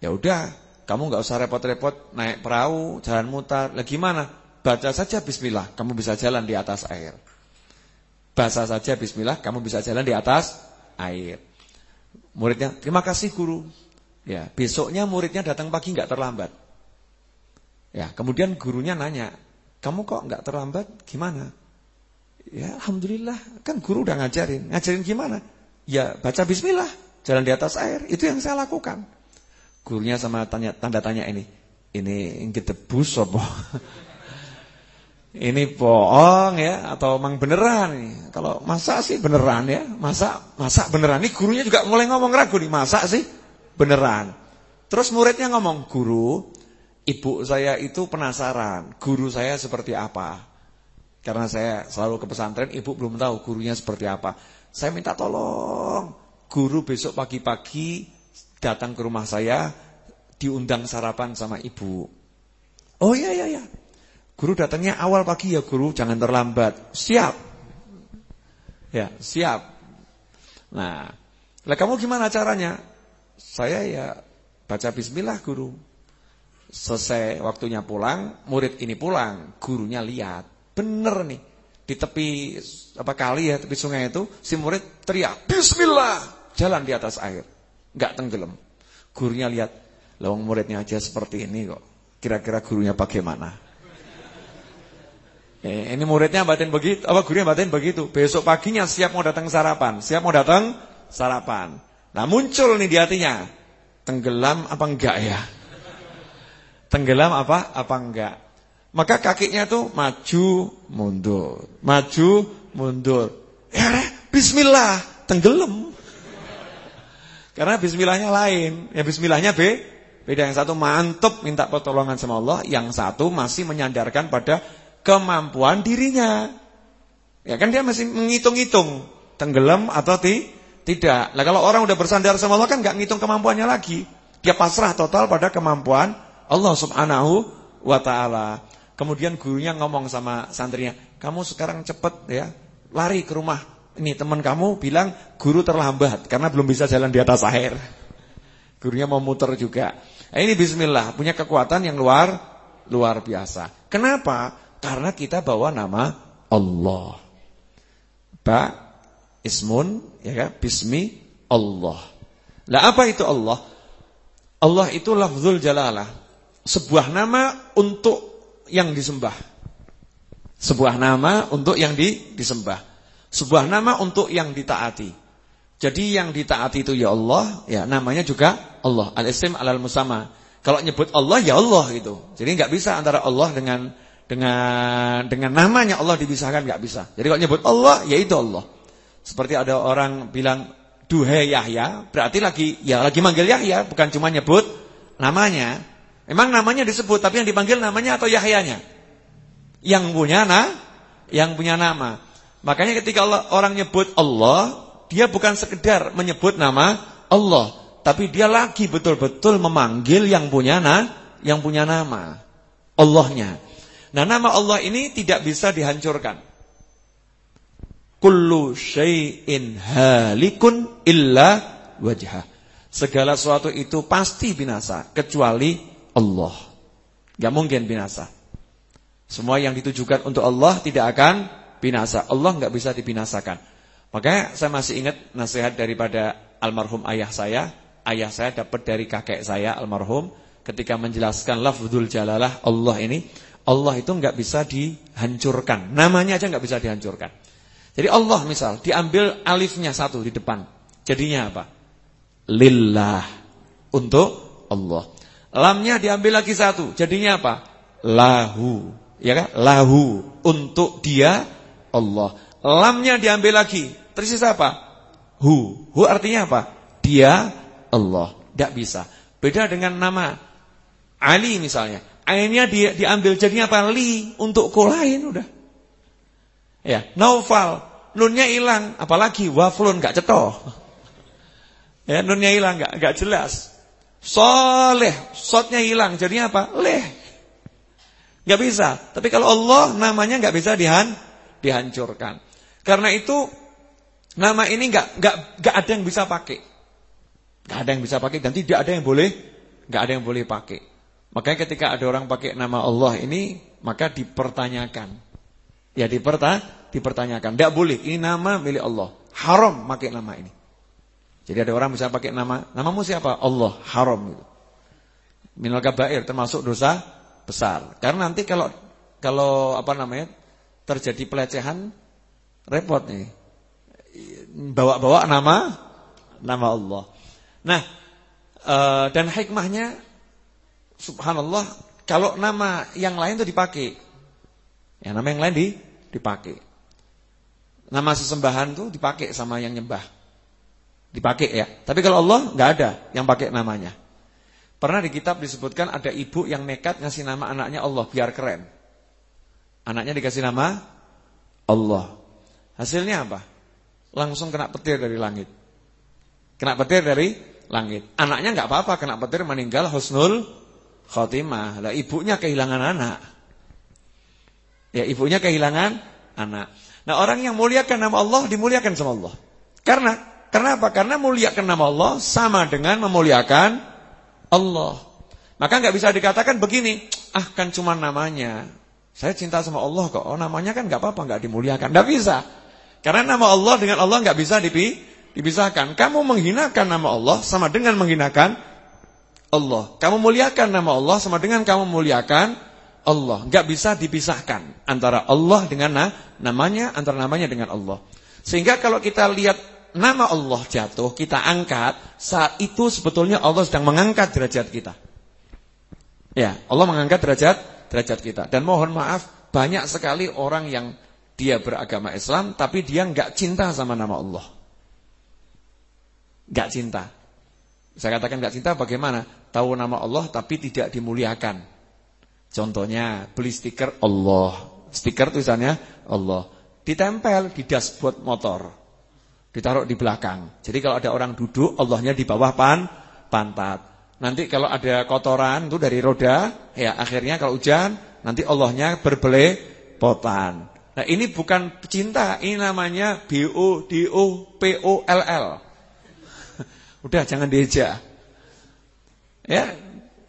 ya udah, kamu nggak usah repot-repot naik perahu, jalan mutar. Lagi mana? Baca saja bismillah, kamu bisa jalan di atas air. Baca saja bismillah, kamu bisa jalan di atas air. Muridnya, terima kasih guru. Ya, besoknya muridnya datang pagi nggak terlambat. Ya, kemudian gurunya nanya, kamu kok nggak terlambat? Gimana? Ya, alhamdulillah, kan guru udah ngajarin. Ngajarin gimana? Ya, baca Bismillah, jalan di atas air. Itu yang saya lakukan. Gurunya sama tanya tanda tanya ini, ini gedebus apa? (laughs) ini bohong ya atau emang beneran. Kalau masa sih beneran ya, masa masa beneran. Nih gurunya juga mulai ngomong ragu nih, masa sih beneran. Terus muridnya ngomong, "Guru, ibu saya itu penasaran, guru saya seperti apa?" Karena saya selalu ke pesantren, ibu belum tahu gurunya seperti apa. Saya minta tolong, guru besok pagi-pagi datang ke rumah saya, diundang sarapan sama ibu. Oh iya iya iya. Guru datangnya awal pagi ya guru, jangan terlambat. Siap. Ya, siap. Nah, lah kamu gimana caranya? Saya ya baca bismillah guru. Selesai waktunya pulang, murid ini pulang, gurunya lihat. Bener nih. Di tepi apa kali ya, tepi sungai itu, si murid teriak, "Bismillah!" Jalan di atas air. Enggak tenggelam. Gurunya lihat, lawang muridnya aja seperti ini kok. Kira-kira gurunya bagaimana? Eh, ini muridnya batin begitu, apa gurunya batin begitu. Besok paginya siap mau datang sarapan, siap mau datang sarapan. Nah muncul nih di hatinya, tenggelam apa enggak ya? Tenggelam apa apa enggak? Maka kakinya tuh maju mundur, maju mundur. Ya, Bismillah, tenggelam. Karena Bismillahnya lain, ya Bismillahnya B, beda yang satu mantep minta pertolongan sama Allah, yang satu masih menyandarkan pada kemampuan dirinya. Ya kan dia masih menghitung-hitung tenggelam atau ti tidak. Nah kalau orang udah bersandar sama Allah kan nggak ngitung kemampuannya lagi. Dia pasrah total pada kemampuan Allah Subhanahu wa taala. Kemudian gurunya ngomong sama santrinya, "Kamu sekarang cepet ya, lari ke rumah. Ini teman kamu bilang guru terlambat karena belum bisa jalan di atas air." (laughs) Gurunya mau muter juga. Nah, ini bismillah, punya kekuatan yang luar luar biasa. Kenapa? Karena kita bawa nama Allah. Ba ismun ya kan? Bismi Allah. Lah apa itu Allah? Allah itu lafzul jalalah. Sebuah nama untuk yang disembah. Sebuah nama untuk yang di, disembah. Sebuah nama untuk yang ditaati. Jadi yang ditaati itu ya Allah, ya namanya juga Allah. Al-Isim alal musama. Kalau nyebut Allah ya Allah gitu. Jadi nggak bisa antara Allah dengan dengan dengan namanya Allah dipisahkan nggak bisa. Jadi kalau nyebut Allah, ya itu Allah. Seperti ada orang bilang duhai Yahya, berarti lagi ya lagi manggil Yahya, bukan cuma nyebut namanya. Emang namanya disebut, tapi yang dipanggil namanya atau Yahyanya? Yang punya nah, yang punya nama. Makanya ketika Allah, orang nyebut Allah, dia bukan sekedar menyebut nama Allah, tapi dia lagi betul-betul memanggil yang punya nah, yang punya nama. Allahnya. Nah, nama Allah ini tidak bisa dihancurkan. Kullu syai'in halikun illa wajhah. Segala sesuatu itu pasti binasa kecuali Allah. Gak mungkin binasa. Semua yang ditujukan untuk Allah tidak akan binasa. Allah nggak bisa dibinasakan. Makanya saya masih ingat nasihat daripada almarhum ayah saya. Ayah saya dapat dari kakek saya almarhum ketika menjelaskan lafzul jalalah Allah ini. Allah itu nggak bisa dihancurkan. Namanya aja nggak bisa dihancurkan. Jadi Allah misal diambil alifnya satu di depan. Jadinya apa? Lillah. Untuk Allah. Lamnya diambil lagi satu. Jadinya apa? Lahu. Ya kan? Lahu. Untuk dia Allah. Lamnya diambil lagi. Tersisa apa? Hu. Hu artinya apa? Dia Allah. Tidak bisa. Beda dengan nama Ali misalnya. Ainnya di, diambil jadinya apa? Li untuk ko lain udah. Ya, Naufal, nunnya hilang, apalagi waflun enggak cetoh. Ya, nunnya hilang enggak enggak jelas. Soleh, sotnya hilang, jadinya apa? Leh. Enggak bisa. Tapi kalau Allah namanya enggak bisa dihan dihancurkan. Karena itu nama ini enggak enggak enggak ada yang bisa pakai. Enggak ada yang bisa pakai dan tidak ada yang boleh enggak ada yang boleh pakai. Makanya ketika ada orang pakai nama Allah ini, maka dipertanyakan. Ya diperta, dipertanyakan. Tidak boleh, ini nama milik Allah. Haram pakai nama ini. Jadi ada orang bisa pakai nama, namamu siapa? Allah, haram itu. Minal kabair termasuk dosa besar. Karena nanti kalau kalau apa namanya? terjadi pelecehan repot nih. Bawa-bawa nama nama Allah. Nah, e, dan hikmahnya subhanallah kalau nama yang lain itu dipakai. Ya nama yang lain di, dipakai. Nama sesembahan itu dipakai sama yang nyembah. Dipakai ya. Tapi kalau Allah nggak ada yang pakai namanya. Pernah di kitab disebutkan ada ibu yang nekat ngasih nama anaknya Allah biar keren. Anaknya dikasih nama Allah. Hasilnya apa? Langsung kena petir dari langit. Kena petir dari langit. Anaknya nggak apa-apa kena petir meninggal husnul khotimah. Lah ibunya kehilangan anak. Ya ibunya kehilangan anak. Nah orang yang muliakan nama Allah dimuliakan sama Allah. Karena kenapa? Karena muliakan nama Allah sama dengan memuliakan Allah. Maka nggak bisa dikatakan begini, ah kan cuma namanya. Saya cinta sama Allah kok. Oh namanya kan nggak apa-apa nggak dimuliakan. Nggak bisa. Karena nama Allah dengan Allah nggak bisa dipisahkan. Kamu menghinakan nama Allah sama dengan menghinakan Allah. Kamu muliakan nama Allah sama dengan kamu muliakan Allah. Enggak bisa dipisahkan antara Allah dengan na namanya, antara namanya dengan Allah. Sehingga kalau kita lihat nama Allah jatuh, kita angkat, saat itu sebetulnya Allah sedang mengangkat derajat kita. Ya, Allah mengangkat derajat derajat kita. Dan mohon maaf, banyak sekali orang yang dia beragama Islam tapi dia enggak cinta sama nama Allah. Enggak cinta. Saya katakan enggak cinta bagaimana? Tahu nama Allah tapi tidak dimuliakan. Contohnya beli stiker Allah. Stiker tulisannya Allah. Ditempel di dashboard motor. Ditaruh di belakang. Jadi kalau ada orang duduk, Allahnya di bawah pan pantat. Nanti kalau ada kotoran itu dari roda, ya akhirnya kalau hujan, nanti Allahnya berbelepotan. Nah ini bukan cinta, ini namanya B O D O P O L L. (laughs) Udah jangan diejak. Ya,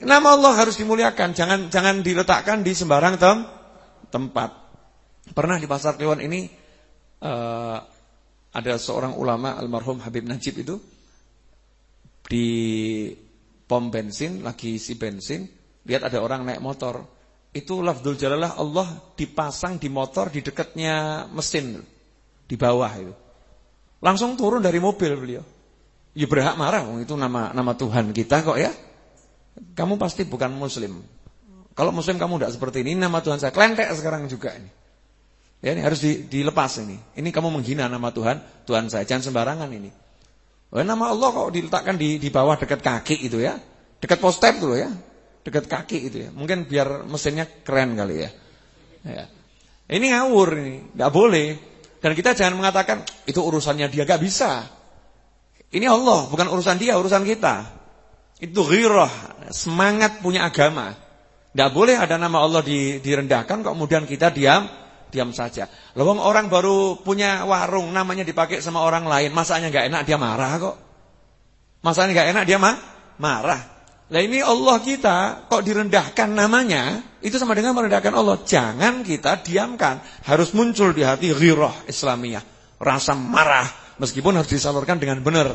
nama Allah harus dimuliakan, jangan jangan diletakkan di sembarang tem tempat. Pernah di pasar Kliwon ini uh, ada seorang ulama almarhum Habib Najib itu di pom bensin lagi isi bensin, lihat ada orang naik motor. Itu lafzul jalalah Allah dipasang di motor di dekatnya mesin di bawah itu. Langsung turun dari mobil beliau. Ya berhak marah, itu nama nama Tuhan kita kok ya. Kamu pasti bukan muslim. Kalau muslim kamu tidak seperti ini, nama Tuhan saya kelentek sekarang juga ini. Ya, ini harus di, dilepas ini. Ini kamu menghina nama Tuhan, Tuhan saya. Jangan sembarangan ini. Oh, nama Allah kok diletakkan di di bawah dekat kaki itu ya. Dekat postep tuh ya. Dekat kaki itu ya. Mungkin biar mesinnya keren kali ya. ya. Ini ngawur ini, nggak boleh. Dan kita jangan mengatakan itu urusannya dia gak bisa. Ini Allah, bukan urusan dia, urusan kita. Itu ghirah, semangat punya agama. Tidak boleh ada nama Allah direndahkan kok kemudian kita diam diam saja. Lawang orang baru punya warung namanya dipakai sama orang lain, masanya nggak enak dia marah kok. Masanya nggak enak dia mah marah. Nah ini Allah kita kok direndahkan namanya, itu sama dengan merendahkan Allah. Jangan kita diamkan, harus muncul di hati ghirah Islamiyah, rasa marah meskipun harus disalurkan dengan benar.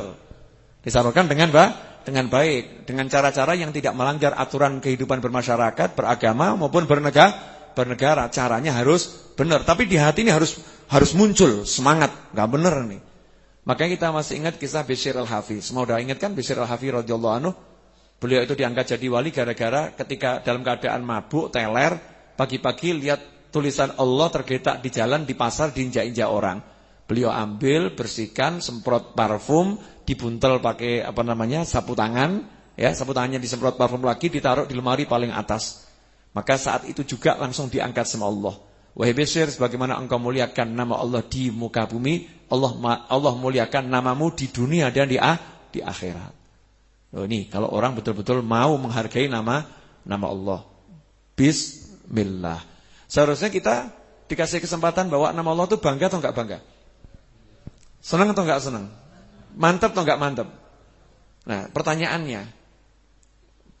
Disalurkan dengan ba dengan baik, dengan cara-cara yang tidak melanggar aturan kehidupan bermasyarakat, beragama maupun bernegara bernegara caranya harus benar. Tapi di hati ini harus harus muncul semangat. Gak benar nih. Makanya kita masih ingat kisah Bishir al-Hafiz. Semua udah ingat kan Bishir al-Hafiz radhiyallahu anhu? Beliau itu diangkat jadi wali gara-gara ketika dalam keadaan mabuk, teler, pagi-pagi lihat tulisan Allah tergeletak di jalan, di pasar, diinjak-injak orang. Beliau ambil, bersihkan, semprot parfum, dibuntel pakai apa namanya sapu tangan, ya sapu tangannya disemprot parfum lagi, ditaruh di lemari paling atas. Maka saat itu juga langsung diangkat sama Allah. Wahai Bashir, sebagaimana engkau muliakan nama Allah di muka bumi, Allah Allah muliakan namamu di dunia dan di, ah, di akhirat. Oh, ini kalau orang betul-betul mau menghargai nama nama Allah. Bismillah. Seharusnya kita dikasih kesempatan bahwa nama Allah itu bangga atau enggak bangga? Senang atau enggak senang? Mantap atau enggak mantap? Nah, pertanyaannya,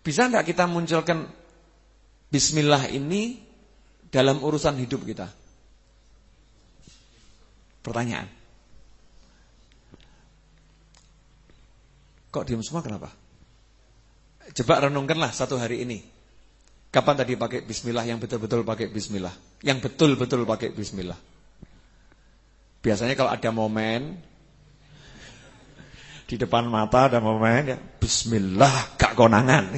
bisa enggak kita munculkan Bismillah ini dalam urusan hidup kita? Pertanyaan. Kok diam semua kenapa? Coba renungkanlah satu hari ini. Kapan tadi pakai bismillah yang betul-betul pakai bismillah? Yang betul-betul pakai bismillah. Biasanya kalau ada momen di depan mata ada momen ya bismillah gak konangan.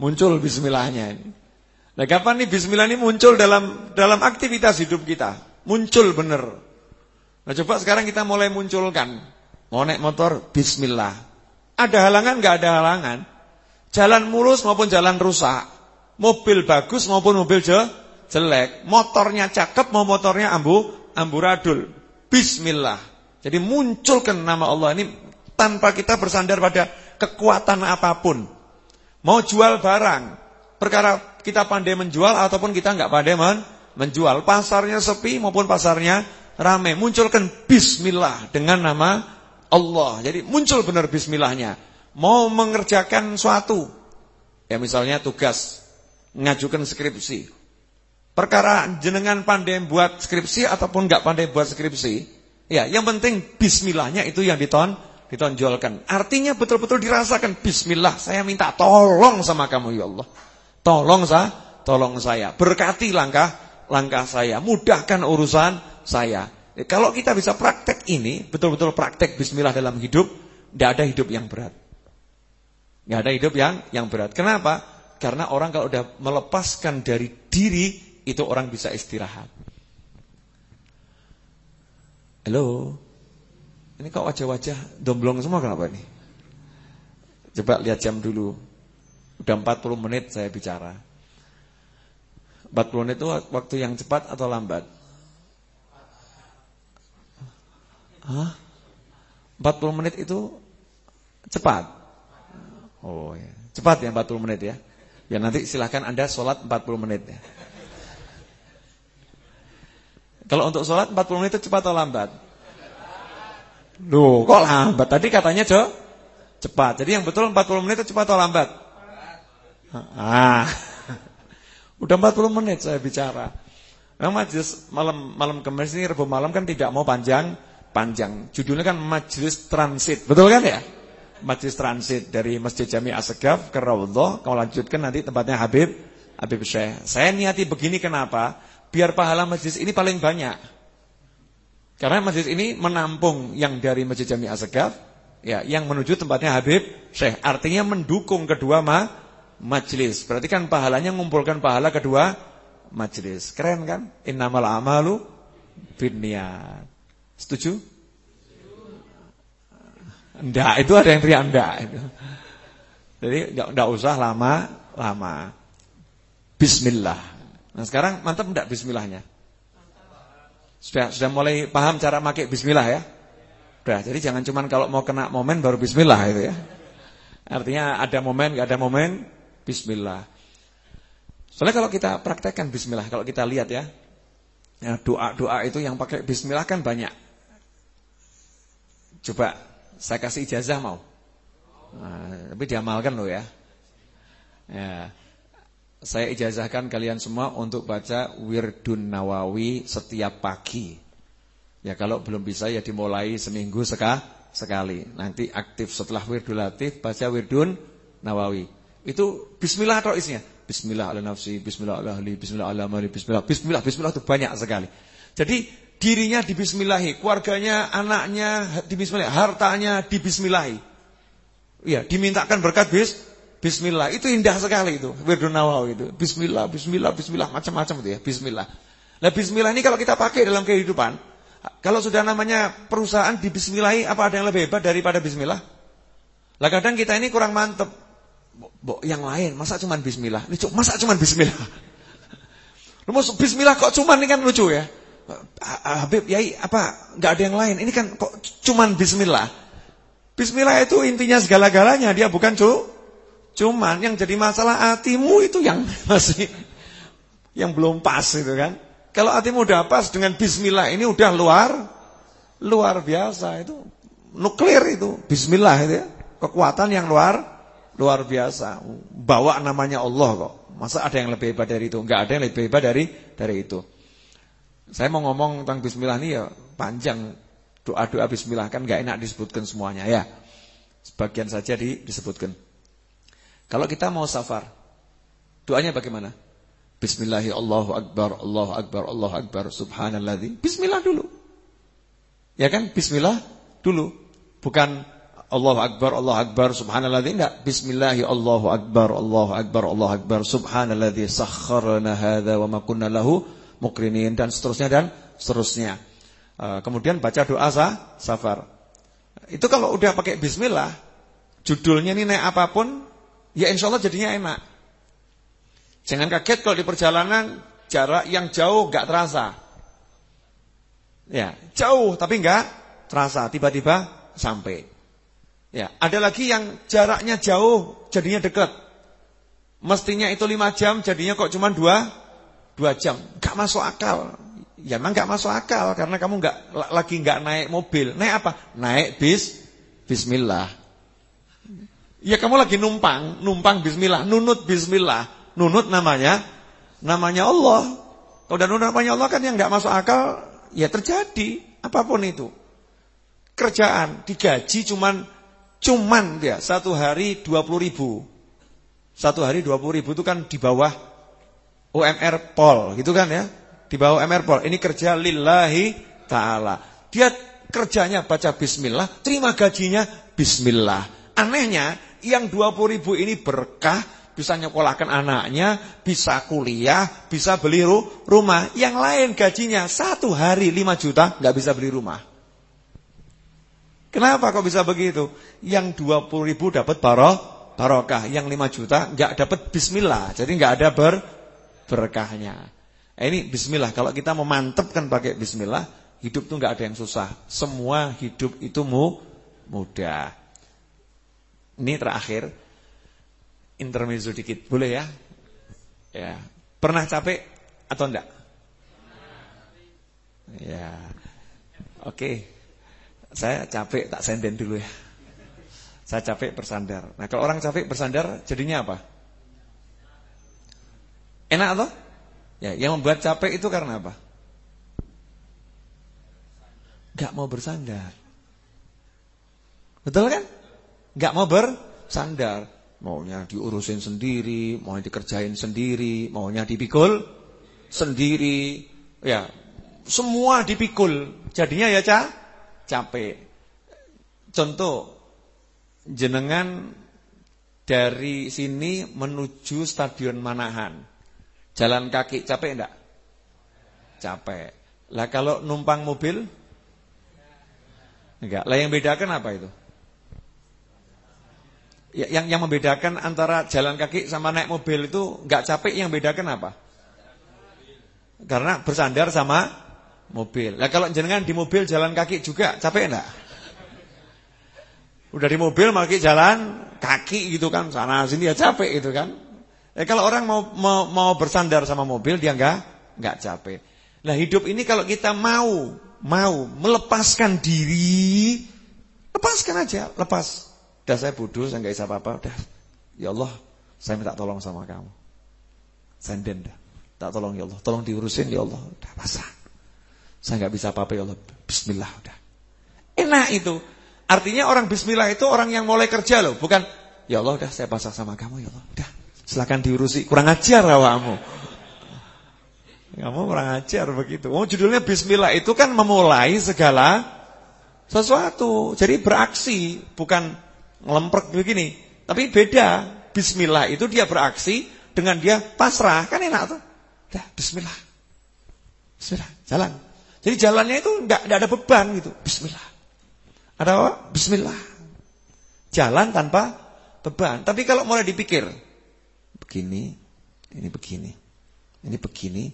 Muncul bismillahnya ini. Nah, kapan nih bismillah ini muncul dalam dalam aktivitas hidup kita? Muncul bener. Nah, coba sekarang kita mulai munculkan. Mau naik motor, bismillah. Ada halangan nggak ada halangan? Jalan mulus maupun jalan rusak. Mobil bagus maupun mobil je, jelek. Motornya cakep mau motornya ambu amburadul. Bismillah. Jadi munculkan nama Allah ini tanpa kita bersandar pada kekuatan apa pun. Mau jual barang, perkara kita pandai menjual ataupun kita nggak pandai men menjual, pasarnya sepi maupun pasarnya ramai, munculkan bismillah dengan nama Allah. Jadi muncul benar bismillahnya. Mau mengerjakan suatu, ya misalnya tugas ngajukan skripsi. Perkara jenengan pandai buat skripsi ataupun nggak pandai buat skripsi, ya yang penting bismillahnya itu yang diton ditonjolkan. Artinya betul-betul dirasakan bismillah, saya minta tolong sama kamu ya Allah. Tolong saya, tolong saya. Berkati langkah langkah saya, mudahkan urusan saya. Ya, kalau kita bisa praktek ini, betul-betul praktek bismillah dalam hidup, tidak ada hidup yang berat. Tidak ada hidup yang yang berat. Kenapa? Karena orang kalau udah melepaskan dari diri, itu orang bisa istirahat. Halo. Ini kok wajah-wajah domblong semua kenapa ini? Coba lihat jam dulu. Udah 40 menit saya bicara. 40 menit itu waktu yang cepat atau lambat? Hah? 40 menit itu cepat? Oh ya. Cepat ya 40 menit ya. Ya nanti silahkan Anda sholat 40 menit ya. Kalau untuk sholat 40 menit itu cepat atau lambat? Loh, kok lambat? Tadi katanya cok cepat. Jadi yang betul 40 menit itu cepat atau lambat? Ah. (laughs) Udah 40 menit saya bicara. Nah, majelis malam malam kemarin ini Rabu malam kan tidak mau panjang panjang. Judulnya kan majelis transit. Betul kan ya? Majelis transit dari Masjid Jami Asgaf ke Raudhah. Kalau lanjutkan nanti tempatnya Habib Habib Syekh. Saya niati begini kenapa? Biar pahala majelis ini paling banyak. Karena masjid ini menampung yang dari Masjid Jami Asgaf, ya, yang menuju tempatnya Habib Syekh. Artinya mendukung kedua ma majlis. Berarti kan pahalanya mengumpulkan pahala kedua majlis. Keren kan? Innamal amalu binniyat. Setuju? Enggak, itu ada yang teriak enggak. Jadi enggak usah lama-lama. Bismillah. Nah, sekarang mantap enggak bismillahnya? Sudah sudah mulai paham cara pakai bismillah ya? Sudah, jadi jangan cuman kalau mau kena momen baru bismillah itu ya. Artinya ada momen, enggak ada momen, bismillah. Soalnya kalau kita praktekkan bismillah, kalau kita lihat ya, ya doa-doa itu yang pakai bismillah kan banyak. Coba saya kasih ijazah mau. Nah, tapi diamalkan loh ya. Ya. Saya ijazahkan kalian semua untuk baca Wirdun Nawawi setiap pagi. Ya kalau belum bisa ya dimulai seminggu seka, sekali. Nanti aktif setelah Wirdul Latif baca Wirdun Nawawi. Itu bismillah atau isinya? Bismillah ala nafsi, bismillah ala ahli, bismillah ala mali, bismillah. Bismillah, bismillah itu banyak sekali. Jadi dirinya dibismillahi, keluarganya, anaknya dibismillahi, hartanya dibismillahi. Iya, dimintakan berkat bis, bismillah. Itu indah sekali itu, Wirdun Nawawi itu. Bismillah, bismillah, bismillah, macam-macam itu ya, bismillah. Nah, bismillah ini kalau kita pakai dalam kehidupan, kalau sudah namanya perusahaan dibismillahi, apa ada yang lebih hebat daripada bismillah? Lah kadang kita ini kurang mantep. Bo, yang lain masa cuman bismillah? Lucu, masa cuman bismillah? (laughs) Lu mau bismillah kok cuman ini kan lucu ya? Habib, yai apa nggak ada yang lain? Ini kan kok cuman bismillah. Bismillah itu intinya segala-galanya, dia bukan cu cuman yang jadi masalah hatimu itu yang masih yang belum pas itu kan. Kalau hatimu udah pas dengan bismillah ini udah luar luar biasa itu nuklir itu bismillah itu ya. Kekuatan yang luar Luar biasa. Bawa namanya Allah kok. Masa ada yang lebih hebat dari itu? Enggak ada yang lebih hebat dari dari itu. Saya mau ngomong tentang bismillah ini ya panjang. Doa-doa bismillah kan enggak enak disebutkan semuanya ya. Sebagian saja di, disebutkan. Kalau kita mau safar, doanya bagaimana? Bismillahi Allahu Akbar, Allahu Akbar, Allahu Akbar, Subhanalladzi. Bismillah dulu. Ya kan? Bismillah dulu. Bukan Allahu Akbar, Allahu Akbar, subhanalladzi enggak. Bismillahi Allahu Akbar, Allahu Akbar, Allahu Akbar, subhanalladzi sakharna hadza wa ma kunna lahu mukrinin dan seterusnya dan seterusnya. Uh, kemudian baca doa sah, safar. Itu kalau udah pakai bismillah, judulnya ini naik apa pun, ya insya Allah jadinya enak. Jangan kaget kalau di perjalanan jarak yang jauh enggak terasa. Ya, jauh tapi enggak terasa, tiba-tiba sampai. Ya, ada lagi yang jaraknya jauh jadinya dekat. Mestinya itu lima jam jadinya kok cuma dua dua jam. Gak masuk akal. Ya memang gak masuk akal karena kamu gak, lagi gak naik mobil. Naik apa? Naik bis bismillah. Ya kamu lagi numpang, numpang bismillah, nunut bismillah. Nunut namanya namanya Allah. Kalau udah nunut namanya Allah kan yang gak masuk akal ya terjadi apa pun itu. Kerjaan digaji cuman Cuman dia satu hari 20 ribu. Satu hari 20 ribu itu kan di bawah UMR Pol gitu kan ya. Di bawah UMR Pol. Ini kerja lillahi ta'ala. Dia kerjanya baca bismillah, terima gajinya bismillah. Anehnya yang 20 ribu ini berkah, bisa nyekolahkan anaknya, bisa kuliah, bisa beli rumah. Yang lain gajinya satu hari 5 juta, nggak bisa beli rumah. Kenapa kok bisa begitu? Yang 20 ribu dapat baroh, barokah, yang 5 juta nggak dapat bismillah. Jadi nggak ada ber berkahnya. Ini bismillah kalau kita memantapkan pakai bismillah, hidup tuh nggak ada yang susah. Semua hidup itu mu mudah. Ini terakhir intermezzo dikit, boleh ya? Ya. Pernah capek atau enggak? Ya. Oke. Okay. Saya capek tak senden dulu ya. Saya capek bersandar. Nah kalau orang capek bersandar jadinya apa? Enak atau? Ya, yang membuat capek itu karena apa? Gak mau bersandar. Betul kan? Gak mau bersandar. Maunya diurusin sendiri, maunya dikerjain sendiri, maunya dipikul sendiri. Ya, semua dipikul. Jadinya ya, Cak capek. Contoh jenengan dari sini menuju Stadion Manahan. Jalan kaki capek enggak? Capek. Lah kalau numpang mobil? Enggak. Lah yang bedakan apa itu? Ya, yang yang membedakan antara jalan kaki sama naik mobil itu enggak capek, yang bedakan apa? Karena bersandar sama mobil. Lah kalau jenengan di mobil jalan kaki juga capek enggak? Udah di mobil malah jalan kaki gitu kan sana sini ya capek itu kan. Eh kalau orang mau mau, mau bersandar sama mobil dia enggak enggak capek. Nah hidup ini kalau kita mau mau melepaskan diri, lepaskan aja, lepas. Dah saya bodoh, saya enggak bisa apa-apa, udah. Ya Allah, saya minta tolong sama kamu. Senden dah. Tak tolong ya Allah, tolong diurusin ya Allah, udah pasrah. Saya enggak bisa apa-apa ya Allah. Bismillah udah. Enak itu. Artinya orang bismillah itu orang yang mulai kerja loh, bukan ya Allah udah saya pasang sama kamu ya Allah. Udah, silakan diurusi. Kurang ajar awakmu. Kamu kurang ajar begitu. Oh, judulnya bismillah itu kan memulai segala sesuatu. Jadi beraksi, bukan ngelemprek begini. Tapi beda. Bismillah itu dia beraksi dengan dia pasrah. Kan enak tuh. Udah, bismillah. Bismillah, jalan. Jadi jalannya itu enggak, ada beban gitu. Bismillah. Ada apa? Bismillah. Jalan tanpa beban. Tapi kalau mulai dipikir, begini, ini begini, ini begini,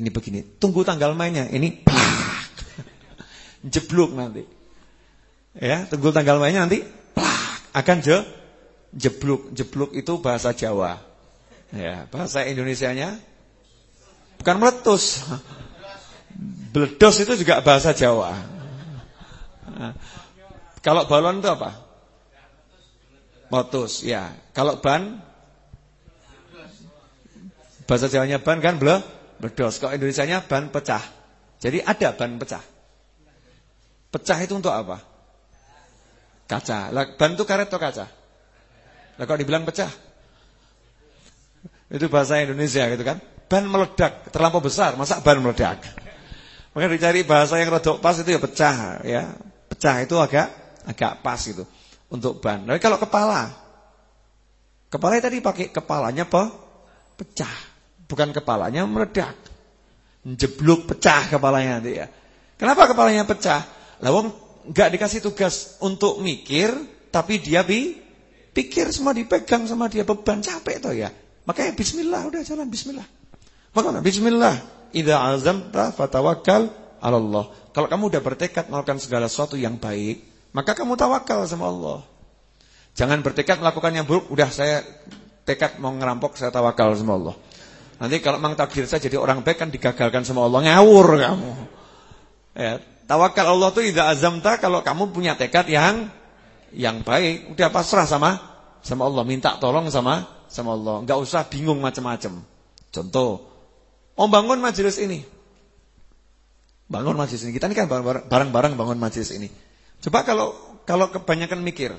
ini begini. Tunggu tanggal mainnya. Ini. (laughs) Jeblok nanti. Ya, tunggu tanggal mainnya nanti. Akan je jeblok. Jeblok itu bahasa Jawa. Ya, bahasa Indonesianya bukan meletus. Bledos itu juga bahasa Jawa. Kalau balon itu apa? Motus, ya. Kalau ban? Bahasa Jawanya ban kan ble, bledos. Kalau Indonesianya ban pecah. Jadi ada ban pecah. Pecah itu untuk apa? Kaca. Lah, ban itu karet atau kaca? Lah kalau dibilang pecah? Itu bahasa Indonesia gitu kan. Ban meledak, terlampau besar, masa ban meledak? Maka dicari bahasa yang rodok pas itu ya pecah ya. Pecah itu agak agak pas gitu untuk ban. Tapi kalau kepala, kepala tadi pakai kepalanya apa? Pecah, bukan kepalanya meledak, jeblok pecah kepalanya nanti ya. Kenapa kepalanya pecah? Lawang nggak dikasih tugas untuk mikir, tapi dia bi pikir semua dipegang sama dia beban capek toh ya. Makanya Bismillah udah jalan Bismillah. Makanya Bismillah. Ida azamta fatawakkal Allah. Kalau kamu udah bertekad melakukan segala sesuatu yang baik, maka kamu tawakal sama Allah. Jangan bertekad melakukan yang buruk, udah saya tekad mau ngerampok, saya tawakal sama Allah. Nanti kalau memang takdir saya jadi orang baik kan digagalkan sama Allah, ngawur kamu. Ya, tawakal Allah tuh idza azamta kalau kamu punya tekad yang yang baik, udah pasrah sama sama Allah, minta tolong sama sama Allah. Enggak usah bingung macam-macam. Contoh, om bangun majelis ini. Bangun majelis ini. Kita ini kan bareng-bareng bangun majelis ini. Coba kalau kalau kebanyakan mikir.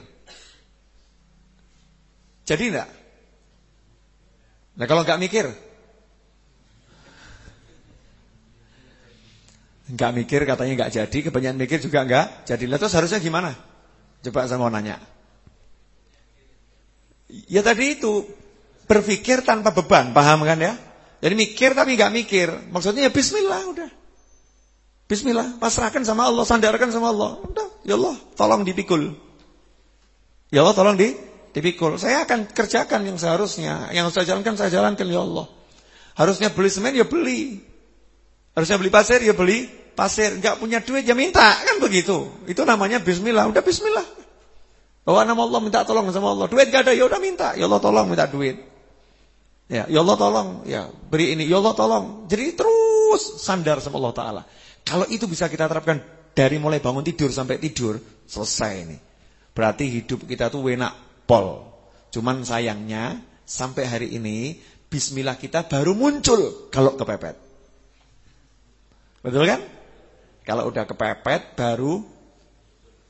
Jadi enggak? Nah kalau enggak mikir? Enggak mikir katanya enggak jadi, kebanyakan mikir juga enggak jadi. Lah terus harusnya gimana? Coba saya mau nanya. Ya tadi itu berpikir tanpa beban, paham kan ya? Jadi mikir tapi enggak mikir. Maksudnya ya bismillah udah. Bismillah, pasrahkan sama Allah, sandarkan sama Allah. Udah, ya Allah, tolong dipikul. Ya Allah, tolong di dipikul. Saya akan kerjakan yang seharusnya, yang saya jalankan saya jalankan ya Allah. Harusnya beli semen ya beli. Harusnya beli pasir ya beli pasir. Enggak punya duit ya minta, kan begitu. Itu namanya bismillah. Udah bismillah. Bawa nama Allah minta tolong sama Allah. Duit gak ada, ya udah minta. Ya Allah tolong minta duit. Ya, ya Allah tolong, ya beri ini. Ya Allah tolong. Jadi terus sandar sama Allah taala. Kalau itu bisa kita terapkan dari mulai bangun tidur sampai tidur, selesai ini. Berarti hidup kita tuh enak pol. Cuman sayangnya sampai hari ini bismillah kita baru muncul kalau kepepet. Betul kan? Kalau udah kepepet baru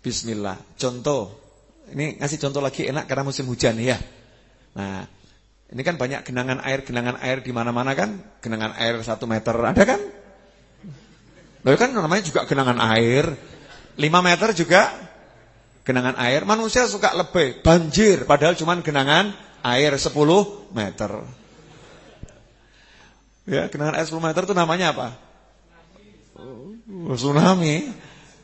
bismillah. Contoh, ini ngasih contoh lagi enak karena musim hujan ya. Nah, ini kan banyak genangan air, genangan air di mana-mana kan? Genangan air satu meter ada kan? Lalu kan namanya juga genangan air. 5 meter juga genangan air. Manusia suka lebih, banjir. Padahal cuma genangan air 10 meter. Ya, genangan air 10 meter itu namanya apa? Oh, tsunami.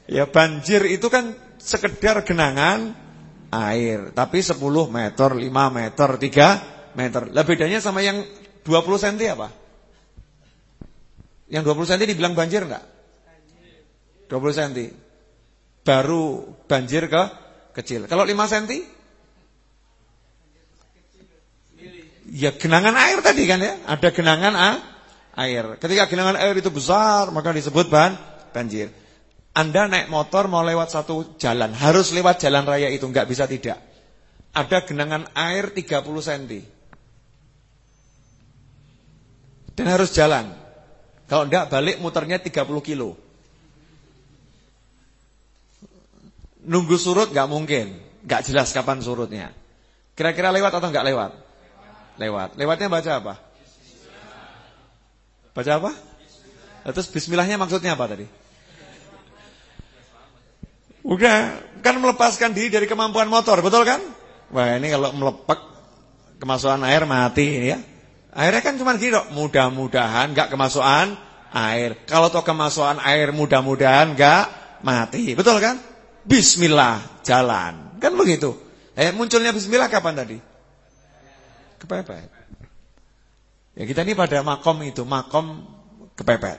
Ya banjir itu kan sekedar genangan air, tapi 10 meter, 5 meter, 3 meter. Lah bedanya sama yang 20 cm apa? Yang 20 cm dibilang banjir enggak? 20 cm. Baru banjir ke kecil. Kalau 5 cm? Ya genangan air tadi kan ya. Ada genangan air. Ketika genangan air itu besar, maka disebut ban banjir. Anda naik motor mau lewat satu jalan, harus lewat jalan raya itu, nggak bisa tidak. Ada genangan air 30 cm. Dan harus jalan. Kalau enggak balik muternya 30 kilo. Nunggu surut nggak mungkin, nggak jelas kapan surutnya. Kira-kira lewat atau nggak lewat? Lewat. Lewatnya baca apa? Baca apa? Terus bismillahnya maksudnya apa tadi? Udah, kan melepaskan diri dari kemampuan motor, betul kan? Wah ini kalau melepek kemasukan air mati ya. Airnya kan cuma gini mudah-mudahan gak kemasukan air. Kalau toh kemasukan air mudah-mudahan gak mati, betul kan? Bismillah, jalan. Kan begitu. Eh, munculnya bismillah kapan tadi? Kepepet. Ya kita ini pada makom itu, makom kepepet.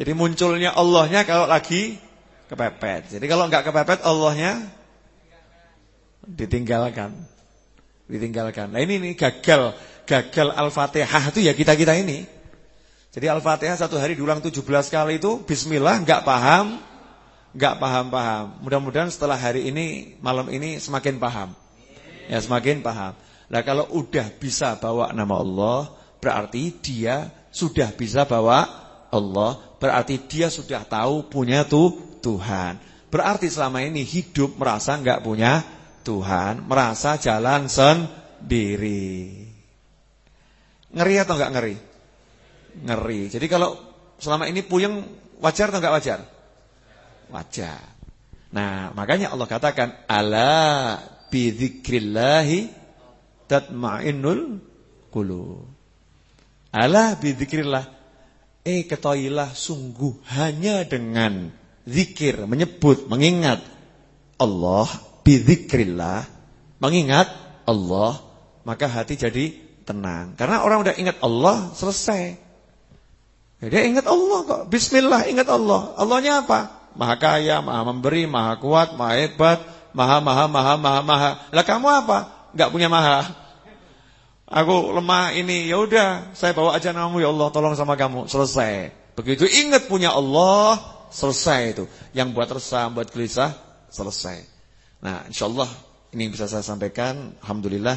Jadi munculnya Allahnya kalau lagi kepepet. Jadi kalau nggak kepepet Allahnya ditinggalkan. Ditinggalkan. Nah ini nih gagal, gagal Al-Fatihah itu ya kita-kita ini. Jadi Al-Fatihah satu hari diulang 17 kali itu bismillah nggak paham, nggak paham-paham. Mudah-mudahan setelah hari ini malam ini semakin paham. Ya semakin paham. Nah kalau udah bisa bawa nama Allah, berarti dia sudah bisa bawa Allah, berarti dia sudah tahu punya tuh Tuhan. Berarti selama ini hidup merasa enggak punya Tuhan, merasa jalan sendiri. Ngeri atau enggak ngeri? Ngeri. Jadi kalau selama ini puyeng wajar atau enggak wajar? Wajar. Nah, makanya Allah katakan ala bidzikrillah tatma'innul qulub. Ala bidzikrillah eh ketahuilah sungguh hanya dengan zikir, menyebut, mengingat Allah, bizikrillah, mengingat Allah, maka hati jadi tenang. Karena orang udah ingat Allah, selesai. Ya, dia ingat Allah kok. Bismillah, ingat Allah. Allahnya apa? Maha kaya, maha memberi, maha kuat, maha hebat, maha, maha, maha, maha, maha. Lah kamu apa? Enggak punya maha. Aku lemah ini, ya udah, saya bawa aja namamu ya Allah, tolong sama kamu, selesai. Begitu ingat punya Allah, selesai itu. Yang buat resah, buat gelisah, selesai. Nah, insyaallah ini bisa saya sampaikan. Alhamdulillah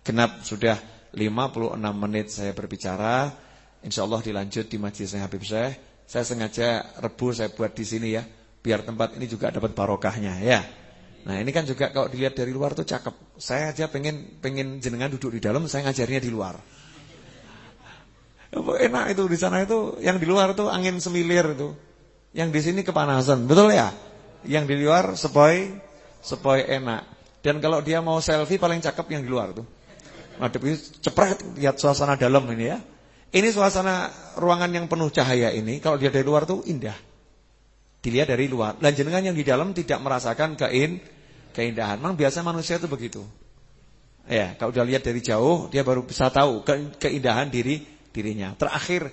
genap sudah 56 menit saya berbicara. Insyaallah dilanjut di majlisnya Habib Syekh. Saya sengaja rebu saya buat di sini ya, biar tempat ini juga dapat barokahnya ya. Nah, ini kan juga kalau dilihat dari luar tuh cakep. Saya aja pengen pengen jenengan duduk di dalam, saya ngajarnya di luar. Enak itu di sana itu, yang di luar tuh angin semilir itu. Yang di sini kepanasan, betul ya? Yang di luar sepoi sepoi enak. Dan kalau dia mau selfie paling cakep yang di luar tuh. Madep itu cepret lihat suasana dalam ini ya. Ini suasana ruangan yang penuh cahaya ini kalau dia dari luar tuh indah. Dilihat dari luar. Dan jenengan yang di dalam tidak merasakan kein keindahan. Memang biasa manusia itu begitu. Ya, kalau dia lihat dari jauh dia baru bisa tahu ke, keindahan diri dirinya. Terakhir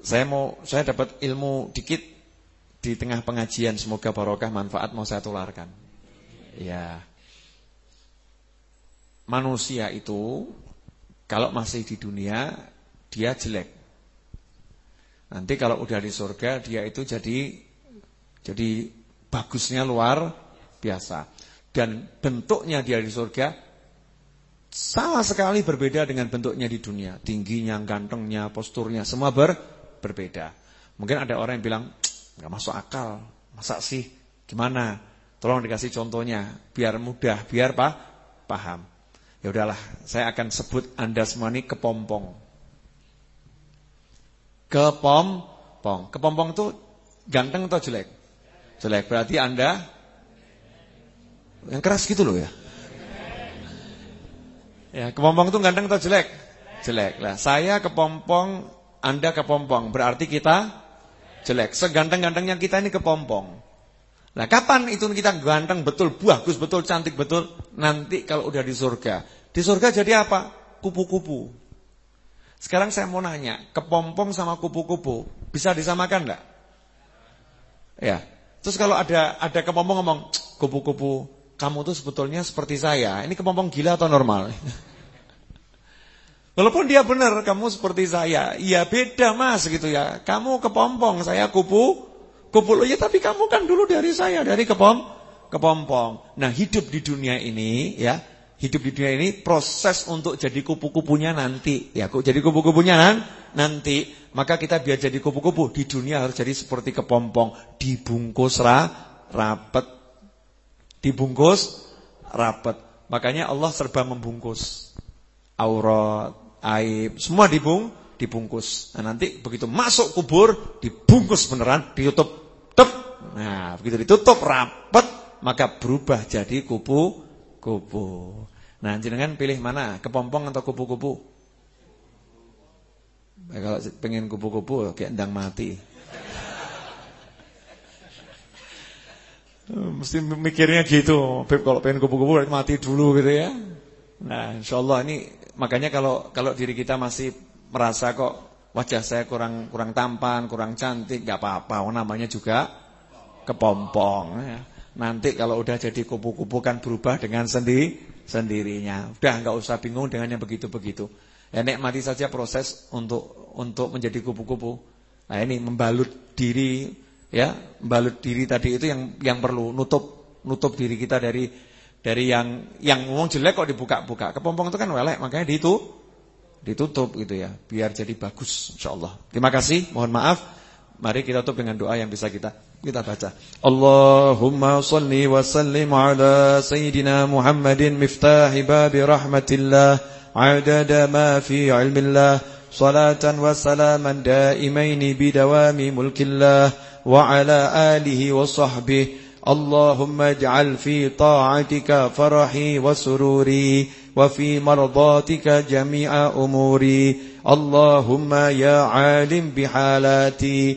saya mau saya dapat ilmu dikit di tengah pengajian semoga barokah manfaat mau saya tularkan. Ya. Manusia itu kalau masih di dunia dia jelek. Nanti kalau udah di surga dia itu jadi jadi bagusnya luar biasa. Dan bentuknya dia di surga sama sekali berbeda dengan bentuknya di dunia. Tingginya, gantengnya, posturnya semua ber berbeda. Mungkin ada orang yang bilang, nggak masuk akal, masa sih? Gimana? Tolong dikasih contohnya, biar mudah, biar pak paham. Ya udahlah, saya akan sebut anda semua ini kepompong. Kepompong. Kepompong itu ganteng atau jelek? Jelek. Berarti anda yang keras gitu loh ya. Ya, kepompong itu ganteng atau jelek? Jelek. Lah, saya kepompong, Anda kepompong, berarti kita jelek. Seganteng-gantengnya kita ini kepompong. Nah, kapan itu kita ganteng betul, bagus betul, cantik betul? Nanti kalau udah di surga. Di surga jadi apa? Kupu-kupu. Sekarang saya mau nanya, kepompong sama kupu-kupu bisa disamakan enggak? Ya. Terus kalau ada ada kepompong ngomong, kupu-kupu kamu tuh sebetulnya seperti saya. Ini kepompong gila atau normal? (laughs) Walaupun dia benar, kamu seperti saya. Iya beda mas gitu ya. Kamu kepompong, saya kupu. Kupu ya tapi kamu kan dulu dari saya, dari kepom, kepompong. Nah hidup di dunia ini ya. Hidup di dunia ini proses untuk jadi kupu-kupunya nanti. Ya, kok jadi kupu-kupunya nanti. Maka kita biar jadi kupu-kupu di dunia harus jadi seperti kepompong, dibungkus ra, rapet Dibungkus rapat. Makanya Allah serba membungkus. Aurat, aib, semua dibung, dibungkus. Nah, nanti begitu masuk kubur dibungkus beneran, ditutup. Tup. Nah, begitu ditutup rapat, maka berubah jadi kupu-kupu. Nah, jenengan pilih mana? Kepompong atau kupu-kupu? Nah, kalau pengen kupu-kupu kayak endang mati. (laughs) Mesti mikirnya gitu. Beb kalau pengen kupu-kupu mati dulu gitu ya. Nah, insya Allah ini makanya kalau kalau diri kita masih merasa kok wajah saya kurang kurang tampan, kurang cantik, gak apa-apa. Oh, namanya juga kepompong ya. Nanti kalau udah jadi kupu-kupu kan berubah dengan sendi sendirinya. Udah nggak usah bingung dengan yang begitu-begitu. Ya nikmati saja proses untuk untuk menjadi kupu-kupu. Nah, ini membalut diri ya balut diri tadi itu yang yang perlu nutup nutup diri kita dari dari yang yang ngomong jelek kok dibuka-buka. Kepompong itu kan welek, makanya itu ditutup gitu ya, biar jadi bagus insyaallah. Terima kasih, mohon maaf. Mari kita tutup dengan doa yang bisa kita kita baca. Allahumma salli wa sallim ala sayyidina Muhammadin miftahi babi rahmatillah adada ma fi ilmillah salatan wa salaman daimaini bidawami mulkillah وعلى آله وصحبه اللهم اجعل في طاعتك فرحي وسروري وفي مرضاتك جميع أموري اللهم يا عالم بحالاتي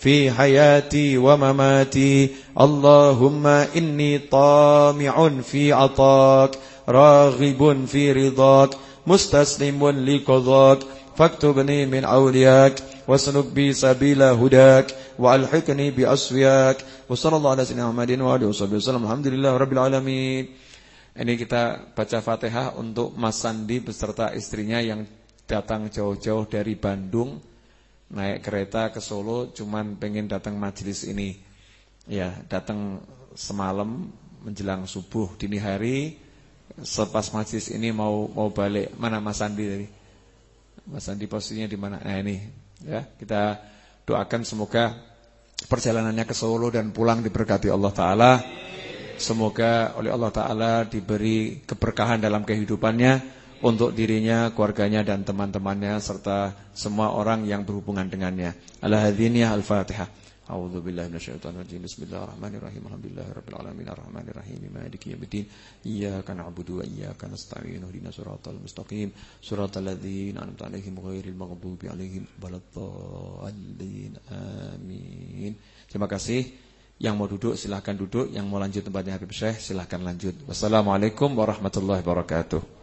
في حياتي ومماتي اللهم إني طامع في عطاك راغب في رضاك مستسلم لقضاك فاكتبني من أولياك واسلك بي سبيل هداك وألحقني بأسوياك وصلى الله على سيدنا محمد وآله وصحبه وسلم الحمد لله رب العالمين Ini kita baca Fatihah untuk Mas Sandi beserta istrinya yang datang jauh-jauh dari Bandung naik kereta ke Solo cuman pengen datang majelis ini. Ya, datang semalam menjelang subuh dini hari. Sepas majlis ini mau mau balik. Mana Mas Andi tadi? Mas Andi posisinya di mana? Nah ini. Ya Kita doakan semoga Perjalanannya ke Solo dan pulang diberkati Allah Ta'ala. Semoga oleh Allah Ta'ala diberi keberkahan dalam kehidupannya untuk dirinya, keluarganya dan teman-temannya serta semua orang yang berhubungan dengannya. Alhadziniyah al-Fatihah. A'udzu billahi minasyaitonir rajim. Bismillahirrahmanirrahim. Alhamdulillahirabbil alamin arrahmanirrahim. Maliki yaumiddin. Iyyaka na'budu wa iyyaka nasta'in. Ihdinas siratal mustaqim. Siratal ladzina an'amta 'alaihim ghairil maghdubi 'alaihim waladdallin. Amin. Terima kasih. Yang mau duduk silahkan duduk Yang mau lanjut tempatnya Habib Syekh silahkan lanjut Wassalamualaikum warahmatullahi wabarakatuh